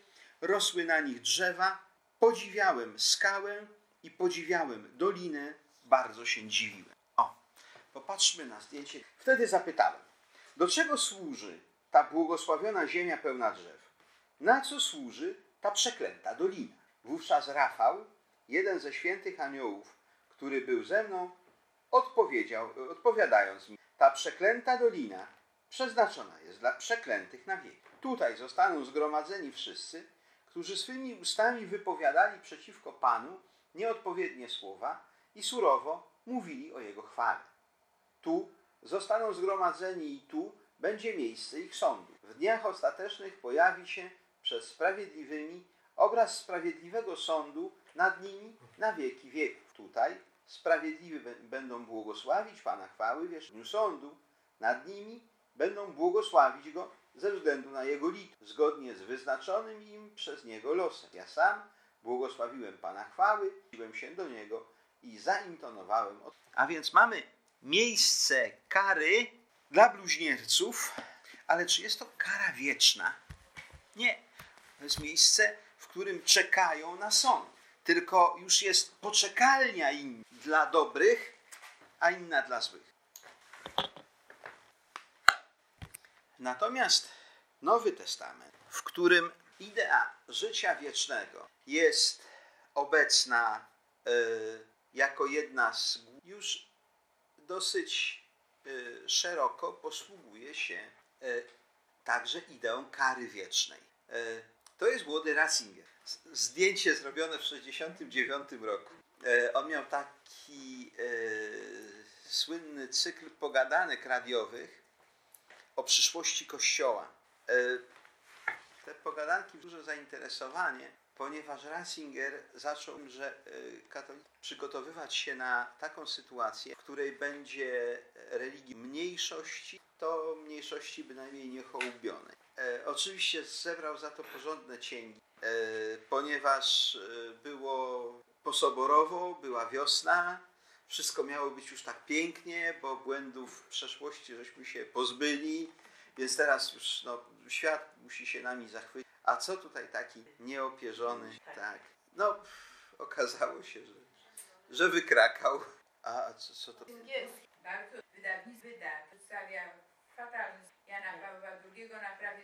rosły na nich drzewa. Podziwiałem skałę i podziwiałem dolinę, bardzo się dziwiłem. O, popatrzmy na zdjęcie. Wtedy zapytałem, do czego służy ta błogosławiona ziemia pełna drzew? Na co służy ta przeklęta dolina? Wówczas Rafał, jeden ze świętych aniołów, który był ze mną, odpowiedział, odpowiadając mi, ta przeklęta dolina przeznaczona jest dla przeklętych na wieki. Tutaj zostaną zgromadzeni wszyscy, którzy swymi ustami wypowiadali przeciwko Panu nieodpowiednie słowa i surowo mówili o Jego chwale. Tu zostaną zgromadzeni i tu będzie miejsce ich sądu. W dniach ostatecznych pojawi się przed sprawiedliwymi obraz sprawiedliwego sądu nad nimi na wieki wieków. Tutaj sprawiedliwi bę- będą błogosławić Pana chwały w dniu sądu, nad nimi będą błogosławić Go ze względu na Jego litość, zgodnie z wyznaczonym im przez Niego losem. Ja sam błogosławiłem Pana chwały, dziwiłem się do Niego i zaintonowałem. A więc mamy miejsce kary dla bluźnierców, ale czy jest to kara wieczna? Nie. To jest miejsce, w którym czekają na sąd. Tylko już jest poczekalnia im dla dobrych, a inna dla złych. Natomiast Nowy Testament, w którym idea życia wiecznego jest obecna e, jako jedna z już dosyć szeroko posługuje się e, także ideą kary wiecznej. E, to jest młody Ratzinger. Zdjęcie zrobione w 1969 roku. On miał taki słynny cykl pogadanek radiowych o przyszłości Kościoła. Te pogadanki duże zainteresowanie, ponieważ Ratzinger zaczął, że e, przygotowywać się na taką sytuację, w której będzie religii mniejszości, to mniejszości bynajmniej niehołubionej. E, oczywiście zebrał za to porządne cięgi, e, ponieważ e, było posoborowo, była wiosna, wszystko miało być już tak pięknie, bo błędów w przeszłości żeśmy się pozbyli, więc teraz już no, świat musi się nami zachwycić. A co tutaj taki nieopierzony? Tak. No, pff, okazało się, że, że wykrakał. A co, co to? Węgierski. Bardzo wydawnictwo wyda przedstawia fatalny Jana Pawła II na prawie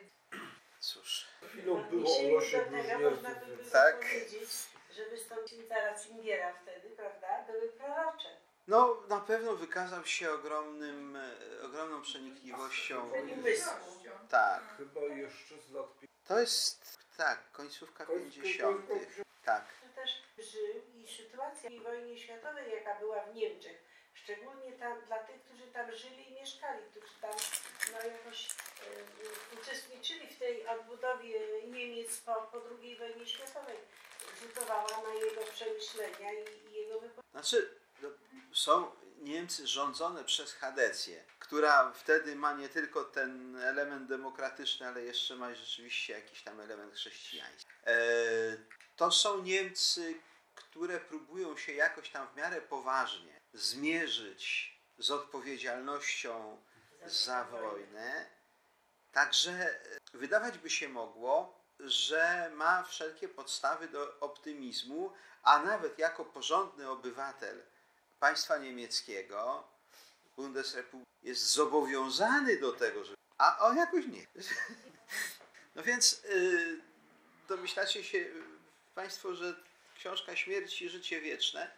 Cóż. Chwilą było o losie bluźnierców. Tak. powiedzieć, że wystąpienia Ratzingera wtedy, prawda, były prorocze. No, na pewno wykazał się ogromnym, e, ogromną przenikliwością. Umysłu. Tak. Chyba jeszcze z lat To jest, tak, końcówka 50. Tak. Że też żył i sytuacja w wojnie światowej, jaka była w Niemczech, szczególnie tam dla tych, którzy tam żyli i mieszkali, którzy tam no, jakoś e, uczestniczyli w tej odbudowie Niemiec po, po II wojnie światowej, rzutowała na jego przemyślenia i, i jego wypowiedzi. Znaczy, no, są Niemcy rządzone przez Hadecję, która wtedy ma nie tylko ten element demokratyczny, ale jeszcze ma rzeczywiście jakiś tam element chrześcijański. E, to są Niemcy, które próbują się jakoś tam w miarę poważnie zmierzyć z odpowiedzialnością za wojnę. Także e, wydawać by się mogło, że ma wszelkie podstawy do optymizmu, a nawet jako porządny obywatel państwa niemieckiego Bundesrepublik jest zobowiązany do tego, że... A on jakoś nie. No więc yy, domyślacie się Państwo, że książka Śmierć i Życie Wieczne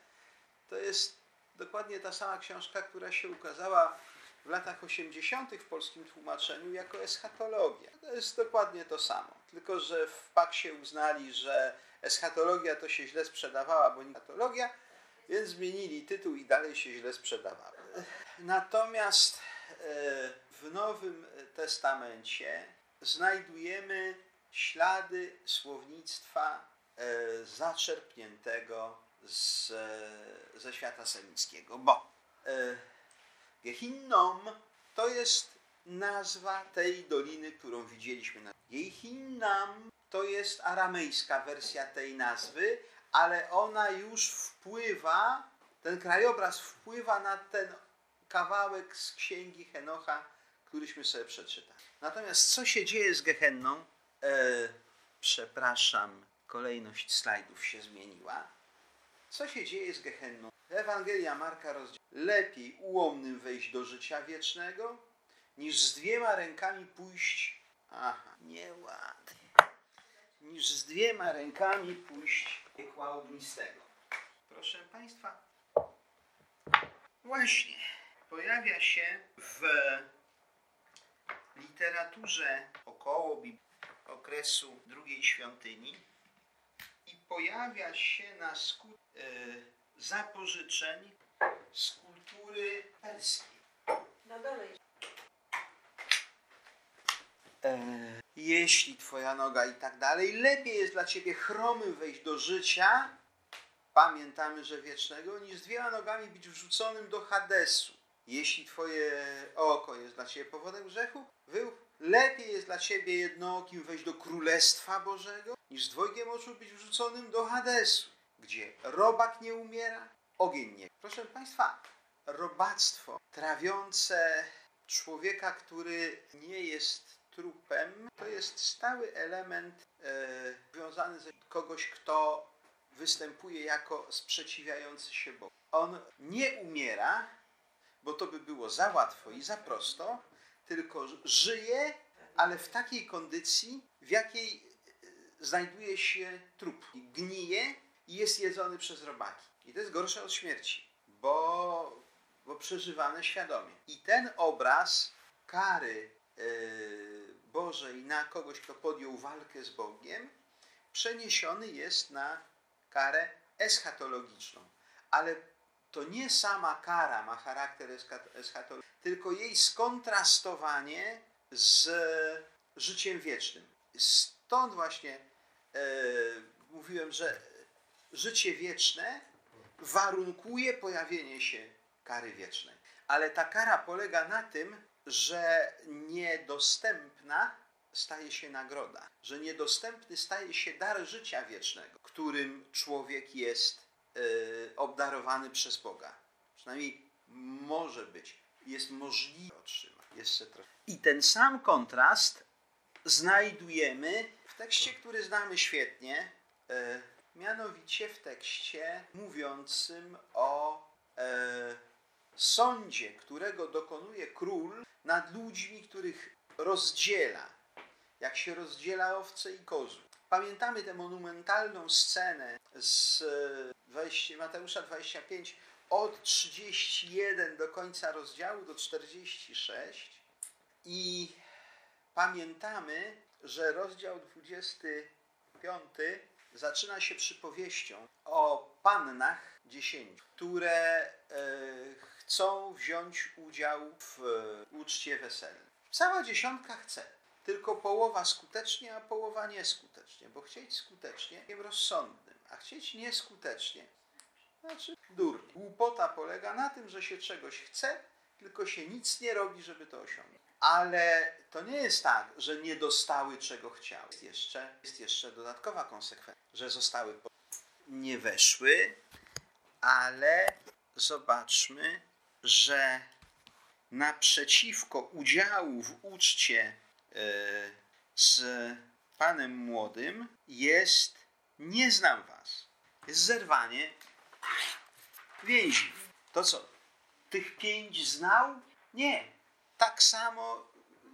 to jest dokładnie ta sama książka, która się ukazała w latach 80. w polskim tłumaczeniu jako eschatologia. To jest dokładnie to samo, tylko że w Paksie uznali, że eschatologia to się źle sprzedawała, bo nie eschatologia, więc zmienili tytuł i dalej się źle sprzedawała. Natomiast e, w Nowym Testamencie znajdujemy ślady słownictwa e, zaczerpniętego z, e, ze świata semickiego, bo Gehinnom to jest nazwa tej doliny, którą widzieliśmy. Gehinnam to jest aramejska wersja tej nazwy, ale ona już wpływa, ten krajobraz wpływa na ten kawałek z księgi Henocha, któryśmy sobie przeczytali. Natomiast co się dzieje z Gehenną? E, przepraszam, kolejność slajdów się zmieniła. Co się dzieje z Gehenną? Ewangelia Marka rozdział. Lepiej ułomnym wejść do życia wiecznego, niż z dwiema rękami pójść. Aha, nieładnie. Niż z dwiema rękami pójść piekła ognistego. Proszę Państwa, właśnie pojawia się w literaturze około okresu drugiej świątyni i pojawia się na skutek e, zapożyczeń z kultury perskiej. Na dole jest. Jeśli twoja noga i tak dalej, lepiej jest dla ciebie chromym wejść do życia, pamiętamy, że wiecznego, niż z dwiema nogami być wrzuconym do Hadesu. Jeśli twoje oko jest dla ciebie powodem grzechu, wyłów, lepiej jest dla ciebie jednookim wejść do Królestwa Bożego, niż z dwojgiem oczu być wrzuconym do Hadesu, gdzie robak nie umiera, ogień nie. Proszę Państwa, robactwo trawiące człowieka, który nie jest trupem, to jest stały element e, związany z kogoś, kto występuje jako sprzeciwiający się Bogu. On nie umiera, bo to by było za łatwo i za prosto, tylko żyje, ale w takiej kondycji, w jakiej e, znajduje się trup. Gnije i jest jedzony przez robaki. I to jest gorsze od śmierci, bo, bo przeżywane świadomie. I ten obraz kary yy, Bożej na kogoś, kto podjął walkę z Bogiem, przeniesiony jest na karę eschatologiczną. Ale to nie sama kara ma charakter eschatologiczny, tylko jej skontrastowanie z życiem wiecznym. Stąd właśnie e, mówiłem, że życie wieczne warunkuje pojawienie się kary wiecznej. Ale ta kara polega na tym, że niedostępna staje się nagroda, że niedostępny staje się dar życia wiecznego, którym człowiek jest e, obdarowany przez Boga. Przynajmniej może być, jest możliwe otrzymać. I ten sam kontrast znajdujemy w tekście, który znamy świetnie, e, mianowicie w tekście mówiącym o e, sądzie, którego dokonuje król nad ludźmi, których rozdziela, jak się rozdziela owce i kozły. Pamiętamy tę monumentalną scenę z e, 20, Mateusza 25 od 31 do końca rozdziału do 46 i pamiętamy, że rozdział 25 zaczyna się przypowieścią o pannach dziesięciu, które e, chcą wziąć udział w e, uczcie weselnej. Cała dziesiątka chce, tylko połowa skutecznie, a połowa nieskutecznie, bo chcieć skutecznie jest rozsądnym, a chcieć nieskutecznie znaczy durnie. Głupota polega na tym, że się czegoś chce, tylko się nic nie robi, żeby to osiągnąć. Ale to nie jest tak, że nie dostały czego chciały. Jest jeszcze, jest jeszcze dodatkowa konsekwencja, że zostały nie weszły, ale zobaczmy, że naprzeciwko udziału w uczcie e, z panem młodym jest nie znam was. Jest zerwanie więzi. To co? tych pięć znał? Nie. Tak samo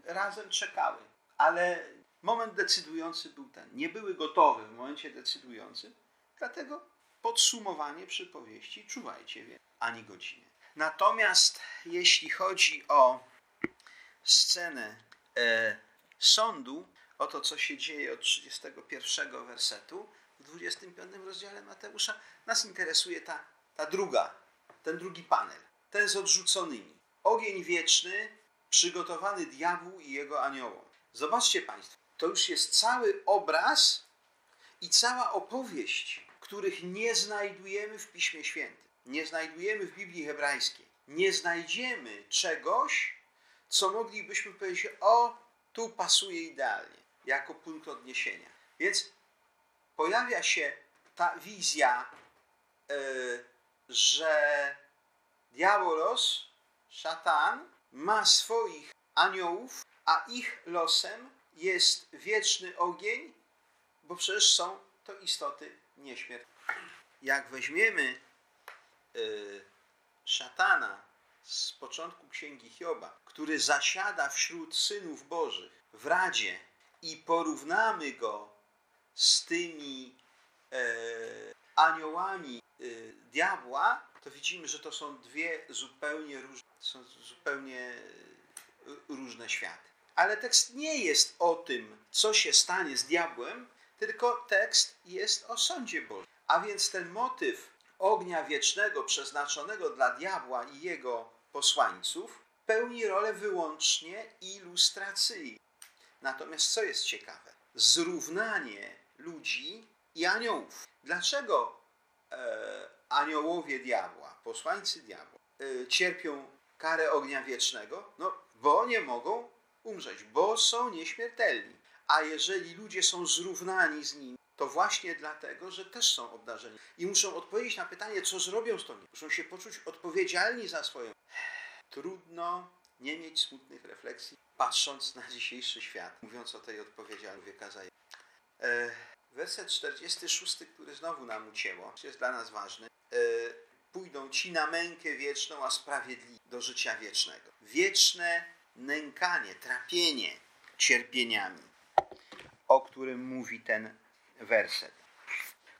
razem czekały. Ale moment decydujący był ten. Nie były gotowe w momencie decydującym, dlatego podsumowanie przypowieści czuwajcie więc ani godziny. Natomiast jeśli chodzi o scenę e, sądu, o to, co się dzieje od 31 wersetu w 25 rozdziale Mateusza, nas interesuje ta, ta druga, ten drugi panel, ten z odrzuconymi. Ogień wieczny przygotowany diabłu i jego aniołom. Zobaczcie Państwo, to już jest cały obraz i cała opowieść, których nie znajdujemy w Piśmie Świętym, nie znajdujemy w Biblii hebrajskiej. Nie znajdziemy czegoś, co moglibyśmy powiedzieć, o, tu pasuje idealnie, jako punkt odniesienia. Więc pojawia się ta wizja, e, że diabolos, szatan, ma swoich aniołów, a ich losem jest wieczny ogień, bo przecież są to istoty nieśmiertelne. Jak weźmiemy szatana z początku księgi Hioba, który zasiada wśród synów Bożych w radzie i porównamy go z tymi e, aniołami e, diabła, to widzimy, że to są dwie zupełnie są zupełnie e, różne światy. Ale tekst nie jest o tym, co się stanie z diabłem, tylko tekst jest o sądzie Bożym. A więc ten motyw ognia wiecznego przeznaczonego dla diabła i jego posłańców pełni rolę wyłącznie ilustracyjną. Natomiast co jest ciekawe? Zrównanie ludzi i aniołów. Dlaczego e, aniołowie diabła, posłańcy diabła, e, cierpią karę ognia wiecznego? No, bo nie mogą umrzeć, bo są nieśmiertelni. A jeżeli ludzie są zrównani z nimi, to właśnie dlatego, że też są obdarzeni. I muszą odpowiedzieć na pytanie, co zrobią z tą. Muszą się poczuć odpowiedzialni za swoją. Trudno nie mieć smutnych refleksji, patrząc na dzisiejszy świat, mówiąc o tej odpowiedzialności kazaje. E, werset 46, który znowu nam ucięło, jest dla nas ważny. Pójdą ci na mękę wieczną, a sprawiedliwi do życia wiecznego. Wieczne nękanie, trapienie cierpieniami, o którym mówi ten werset.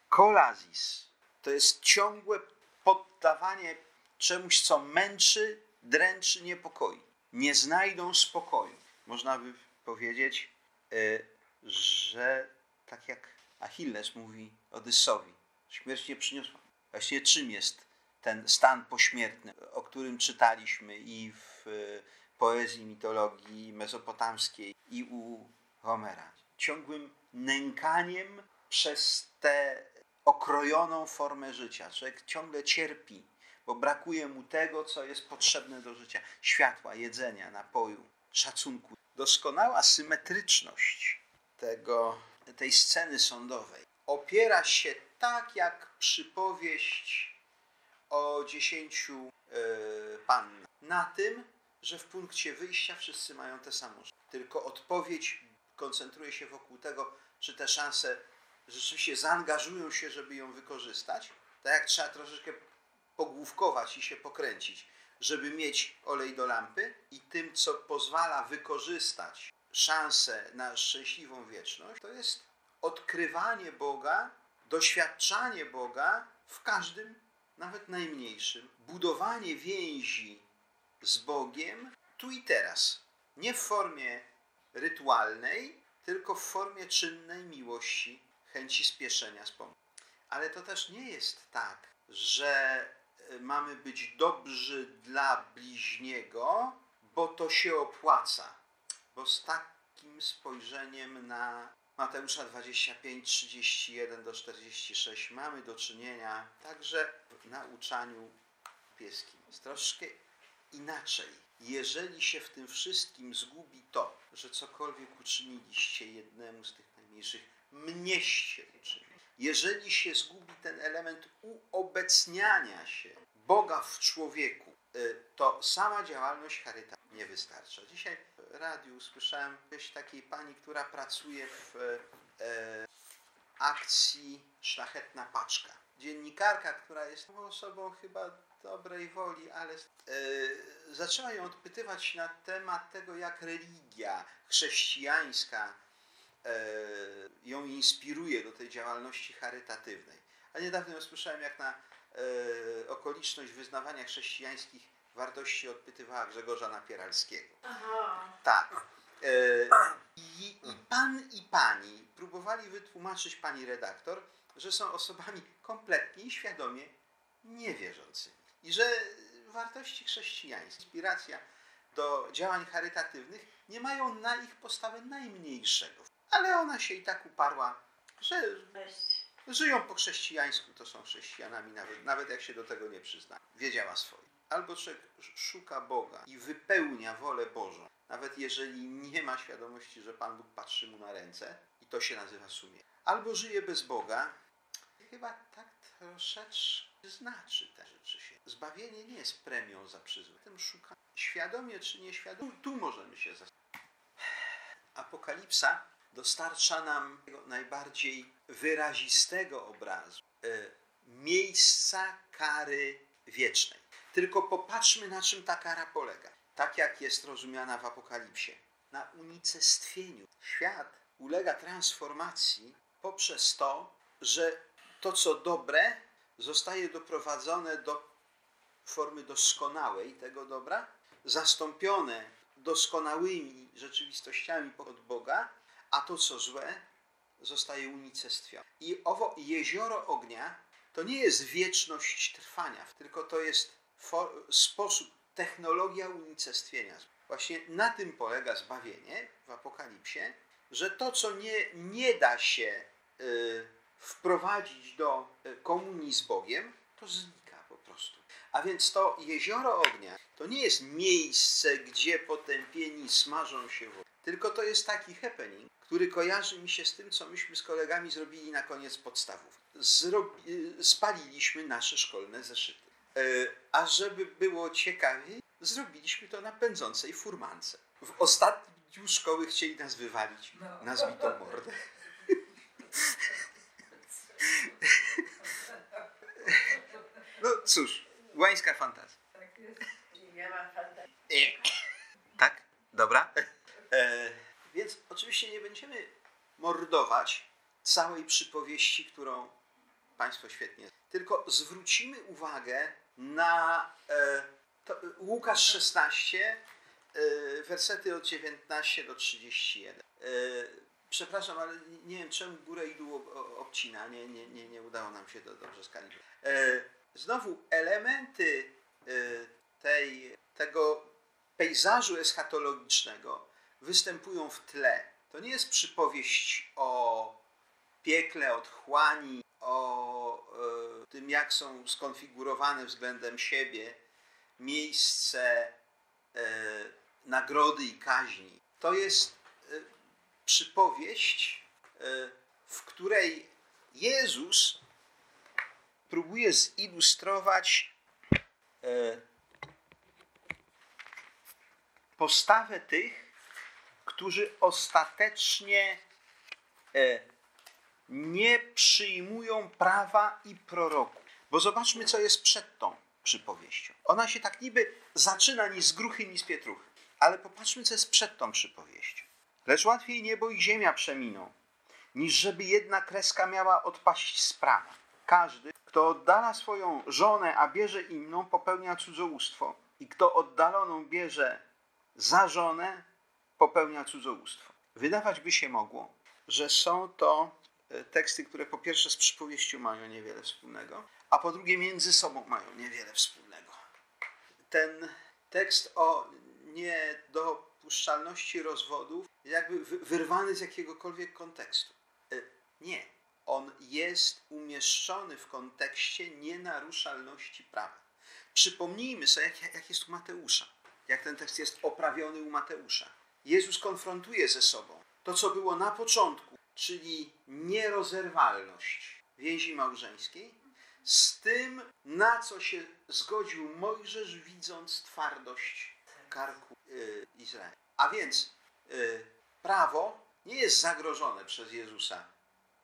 Kolazis to jest ciągłe poddawanie czemuś, co męczy, dręczy, niepokoi. Nie znajdą spokoju. Można by powiedzieć, y, że tak jak Achilles mówi Odysowi, śmierć nie przyniosła. Właśnie czym jest ten stan pośmiertny, o którym czytaliśmy i w y, poezji mitologii mezopotamskiej, i u Homera. Ciągłym nękaniem przez tę okrojoną formę życia. Człowiek ciągle cierpi, bo brakuje mu tego, co jest potrzebne do życia: światła, jedzenia, napoju, szacunku. Doskonała symetryczność tego, tej sceny sądowej opiera się tak jak przypowieść o dziesięciu yy, pannach na tym, że w punkcie wyjścia wszyscy mają te rzecz. Tylko odpowiedź koncentruje się wokół tego, czy te szanse rzeczywiście zaangażują się, żeby ją wykorzystać. Tak jak trzeba troszeczkę pogłówkować i się pokręcić, żeby mieć olej do lampy i tym, co pozwala wykorzystać szansę na szczęśliwą wieczność, to jest odkrywanie Boga, doświadczanie Boga w każdym, nawet najmniejszym, budowanie więzi z Bogiem tu i teraz. Nie w formie rytualnej, tylko w formie czynnej miłości, chęci spieszenia z pomocą. Ale to też nie jest tak, że y, mamy być dobrzy dla bliźniego, bo to się opłaca. Bo z takim spojrzeniem na Mateusza 25, 31 do 46 mamy do czynienia także w nauczaniu pieskim. Jest troszkę inaczej. Jeżeli się w tym wszystkim zgubi to, że cokolwiek uczyniliście jednemu z tych najmniejszych, mnieście uczynili. Jeżeli się zgubi ten element uobecniania się Boga w człowieku, y, to sama działalność charytatywna nie wystarcza. Dzisiaj w radiu usłyszałem jakieś takiej pani, która pracuje w e, akcji Szlachetna Paczka. Dziennikarka, która jest osobą chyba dobrej woli, ale zaczęła ją odpytywać na temat tego, jak religia chrześcijańska ją inspiruje do tej działalności charytatywnej. A niedawno ją słyszałem, jak na e, okoliczność wyznawania chrześcijańskich wartości odpytywała Grzegorza Napieralskiego. Aha. Tak. E, I, I pan i pani próbowali wytłumaczyć pani redaktor, że są osobami kompletnie i świadomie niewierzącymi. I że wartości chrześcijańskie, inspiracja do działań charytatywnych nie mają na ich postawę najmniejszego. Ale ona się i tak uparła, że żyją po chrześcijańsku, to są chrześcijanami, nawet, nawet jak się do tego nie przyzna. Wiedziała swoje. Albo człowiek szuka Boga i wypełnia wolę Bożą, nawet jeżeli nie ma świadomości, że Pan Bóg patrzy mu na ręce, i to się nazywa sumienie. Albo żyje bez Boga, chyba tak troszeczkę znaczy te rzeczy się. Zbawienie nie jest premią za przyzwoitość. Tym szuka świadomie czy nieświadomie. Tu, tu możemy się zastanowić. Apokalipsa dostarcza nam najbardziej wyrazistego obrazu e, miejsca kary wiecznej. Tylko popatrzmy, na czym ta kara polega. Tak jak jest rozumiana w Apokalipsie. Na unicestwieniu. Świat ulega transformacji poprzez to, że to, co dobre, zostaje doprowadzone do formy doskonałej tego dobra, zastąpione doskonałymi rzeczywistościami od Boga, a to, co złe, zostaje unicestwione. I owo jezioro ognia to nie jest wieczność trwania, tylko to jest sposób, technologia unicestwienia. Właśnie na tym polega zbawienie w Apokalipsie, że to, co nie, nie da się y, wprowadzić do y, komunii z Bogiem, to znika po prostu. A więc to jezioro ognia to nie jest miejsce, gdzie potępieni smażą się w tylko to jest taki happening, który kojarzy mi się z tym, co myśmy z kolegami zrobili na koniec podstawów. Zrobi, spaliliśmy nasze szkolne zeszyty. Y, A żeby było ciekawiej, zrobiliśmy to na pędzącej furmance. W ostatnim dniu szkoły chcieli nas wywalić No. na zbitą mordę. No cóż, łańska fantazja. Tak jest. Nie ma fantazji. Tak? Dobra. E, więc oczywiście nie będziemy mordować całej przypowieści, którą Państwo świetnie. Tylko zwrócimy uwagę na e, to, Łukasz 16, e, wersety od 19 do 31. E, przepraszam, ale nie wiem czemu górę i dół obcina. Nie, nie, nie, nie udało nam się to dobrze skalibrować. E, znowu elementy e, tej, tego pejzażu eschatologicznego występują w tle. To nie jest przypowieść o piekle, otchłani, o e, tym, jak są skonfigurowane względem siebie miejsce e, nagrody i kaźni. To jest e, przypowieść, w której Jezus próbuje zilustrować postawę tych, którzy ostatecznie e, nie przyjmują prawa i proroków. Bo zobaczmy, co jest przed tą przypowieścią. Ona się tak niby zaczyna ni z gruchy, ni z pietruchy. Ale popatrzmy, co jest przed tą przypowieścią. Lecz łatwiej niebo i ziemia przeminą, niż żeby jedna kreska miała odpaść z prawa. Każdy, kto oddala swoją żonę, a bierze inną, popełnia cudzołóstwo. I kto oddaloną bierze za żonę, popełnia cudzołóstwo. Wydawać by się mogło, że są to e, teksty, które po pierwsze z przypowieścią mają niewiele wspólnego, a po drugie między sobą mają niewiele wspólnego. Ten tekst o niedopuszczalności rozwodów jakby wy- wyrwany z jakiegokolwiek kontekstu. E, Nie. On jest umieszczony w kontekście nienaruszalności prawa. Przypomnijmy sobie, jak, jak jest u Mateusza. Jak ten tekst jest oprawiony u Mateusza. Jezus konfrontuje ze sobą to, co było na początku, czyli nierozerwalność więzi małżeńskiej, z tym, na co się zgodził Mojżesz, widząc twardość karku y, Izraela. A więc y, prawo nie jest zagrożone przez Jezusa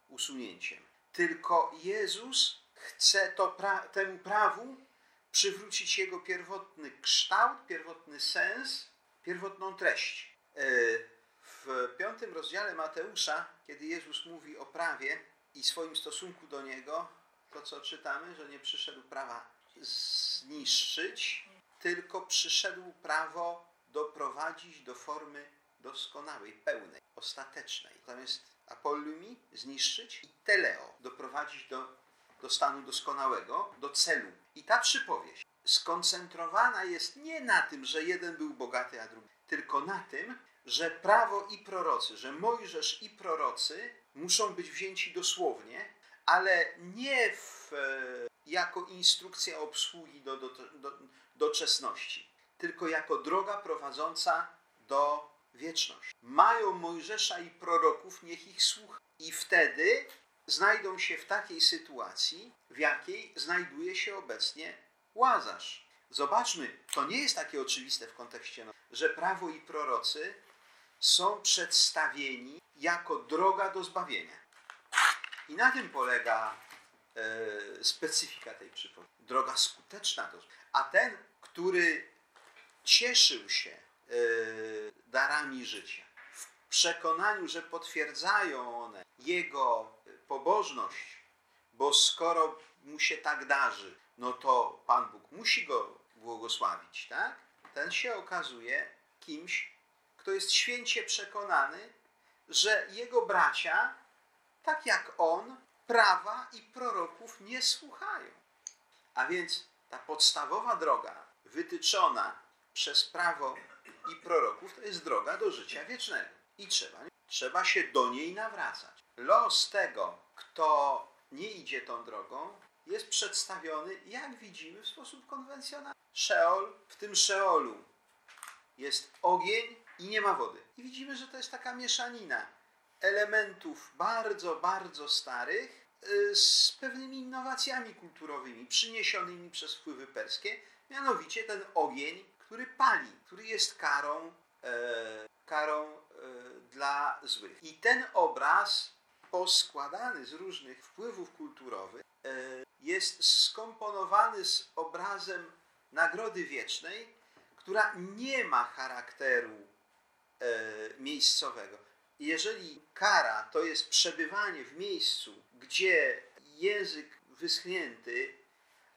usunięciem, tylko Jezus chce to pra- temu prawu przywrócić jego pierwotny kształt, pierwotny sens, pierwotną treść. E, W piątym rozdziale Mateusza, kiedy Jezus mówi o prawie i swoim stosunku do niego, to co czytamy, że nie przyszedł prawa zniszczyć, tylko przyszedł prawo doprowadzić do formy doskonałej, pełnej, ostatecznej. Natomiast apollumi zniszczyć i teleo doprowadzić do, do stanu doskonałego, do celu. I ta przypowieść skoncentrowana jest nie na tym, że jeden był bogaty, a drugi, tylko na tym, że prawo i prorocy, że Mojżesz i prorocy muszą być wzięci dosłownie, ale nie w, e, jako instrukcja obsługi do, do, do, doczesności, tylko jako droga prowadząca do wieczności. Mają Mojżesza i proroków, niech ich słucha. I wtedy znajdą się w takiej sytuacji, w jakiej znajduje się obecnie Łazarz. Zobaczmy, to nie jest takie oczywiste w kontekście, no, że prawo i prorocy są przedstawieni jako droga do zbawienia. I na tym polega e, specyfika tej przypowieści. Droga skuteczna do zbawienia. A ten, który cieszył się e, darami życia, w przekonaniu, że potwierdzają one jego pobożność, bo skoro mu się tak darzy, no to Pan Bóg musi go błogosławić, tak? Ten się okazuje kimś, kto jest święcie przekonany, że jego bracia, tak jak on, prawa i proroków nie słuchają. A więc ta podstawowa droga wytyczona przez prawo i proroków to jest droga do życia wiecznego. I trzeba, trzeba się do niej nawracać. Los tego, kto nie idzie tą drogą, jest przedstawiony, jak widzimy, w sposób konwencjonalny. Szeol, w tym Szeolu jest ogień i nie ma wody. I widzimy, że to jest taka mieszanina elementów bardzo, bardzo starych y, z pewnymi innowacjami kulturowymi przyniesionymi przez wpływy perskie, mianowicie ten ogień, który pali, który jest karą, e, karą e, dla złych. I ten obraz poskładany z różnych wpływów kulturowych e, jest skomponowany z obrazem nagrody wiecznej, która nie ma charakteru miejscowego. Jeżeli kara to jest przebywanie w miejscu, gdzie język wyschnięty,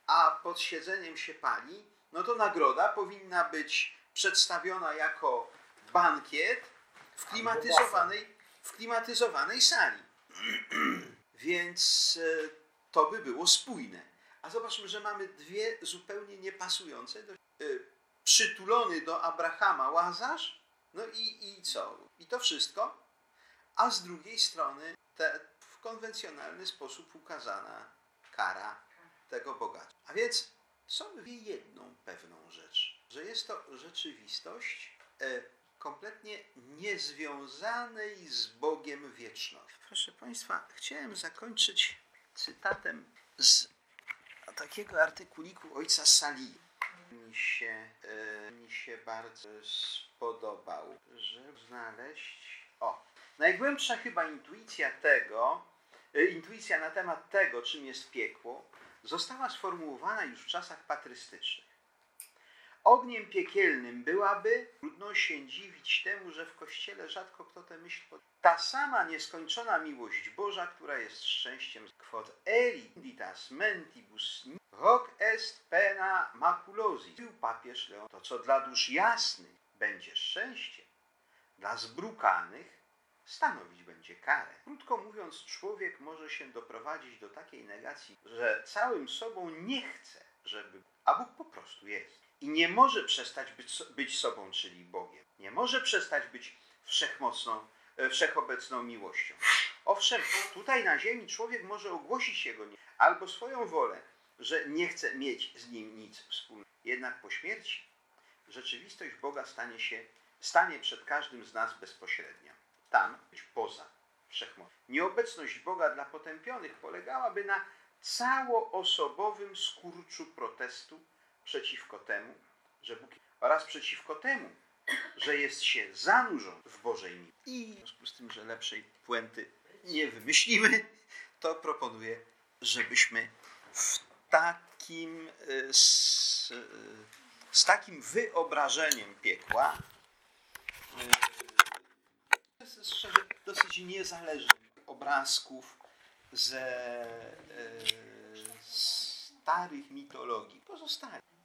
a pod siedzeniem się pali, no to nagroda powinna być przedstawiona jako bankiet w klimatyzowanej, w klimatyzowanej sali. Więc e, to by było spójne. A zobaczmy, że mamy dwie zupełnie niepasujące. Do, y, przytulony do Abrahama Łazarz, no i, i co? I to wszystko. A z drugiej strony te, w konwencjonalny sposób ukazana kara tego bogacza. A więc są wie jedną pewną rzecz, że jest to rzeczywistość e, kompletnie niezwiązanej z Bogiem wieczności. Proszę Państwa, chciałem zakończyć cytatem z takiego artykuliku ojca Sali. Mi się, e, mi się bardzo spodobał, żeby znaleźć. O, najgłębsza chyba intuicja tego, e, intuicja na temat tego, czym jest piekło, została sformułowana już w czasach patrystycznych. Ogniem piekielnym byłaby, trudno się dziwić temu, że w Kościele rzadko kto tę myśl pod... Ta sama nieskończona miłość Boża, która jest szczęściem. Quod eriditas mentibus hoc est pena maculosi. Był papież Leon. To, co dla dusz jasnych będzie szczęście, dla zbrukanych stanowić będzie karę. Krótko mówiąc, człowiek może się doprowadzić do takiej negacji, że całym sobą nie chce, żeby, a Bóg po prostu jest. I nie może przestać być, być sobą, czyli Bogiem. Nie może przestać być wszechmocną, e, wszechobecną miłością. Owszem, tutaj na ziemi człowiek może ogłosić jego albo swoją wolę, że nie chce mieć z nim nic wspólnego. Jednak po śmierci rzeczywistość Boga stanie się, stanie przed każdym z nas bezpośrednio. Tam, poza wszechmocą. Nieobecność Boga dla potępionych polegałaby na całoosobowym skurczu protestu przeciwko temu, że Bóg oraz przeciwko temu, że jest się zanurzony w Bożej miłości. I w związku z tym, że lepszej puenty nie wymyślimy, to proponuję, żebyśmy w takim, y, z, y, z takim wyobrażeniem piekła, szczerze dosyć niezależnych obrazków ze y, starych mitologii pozostali.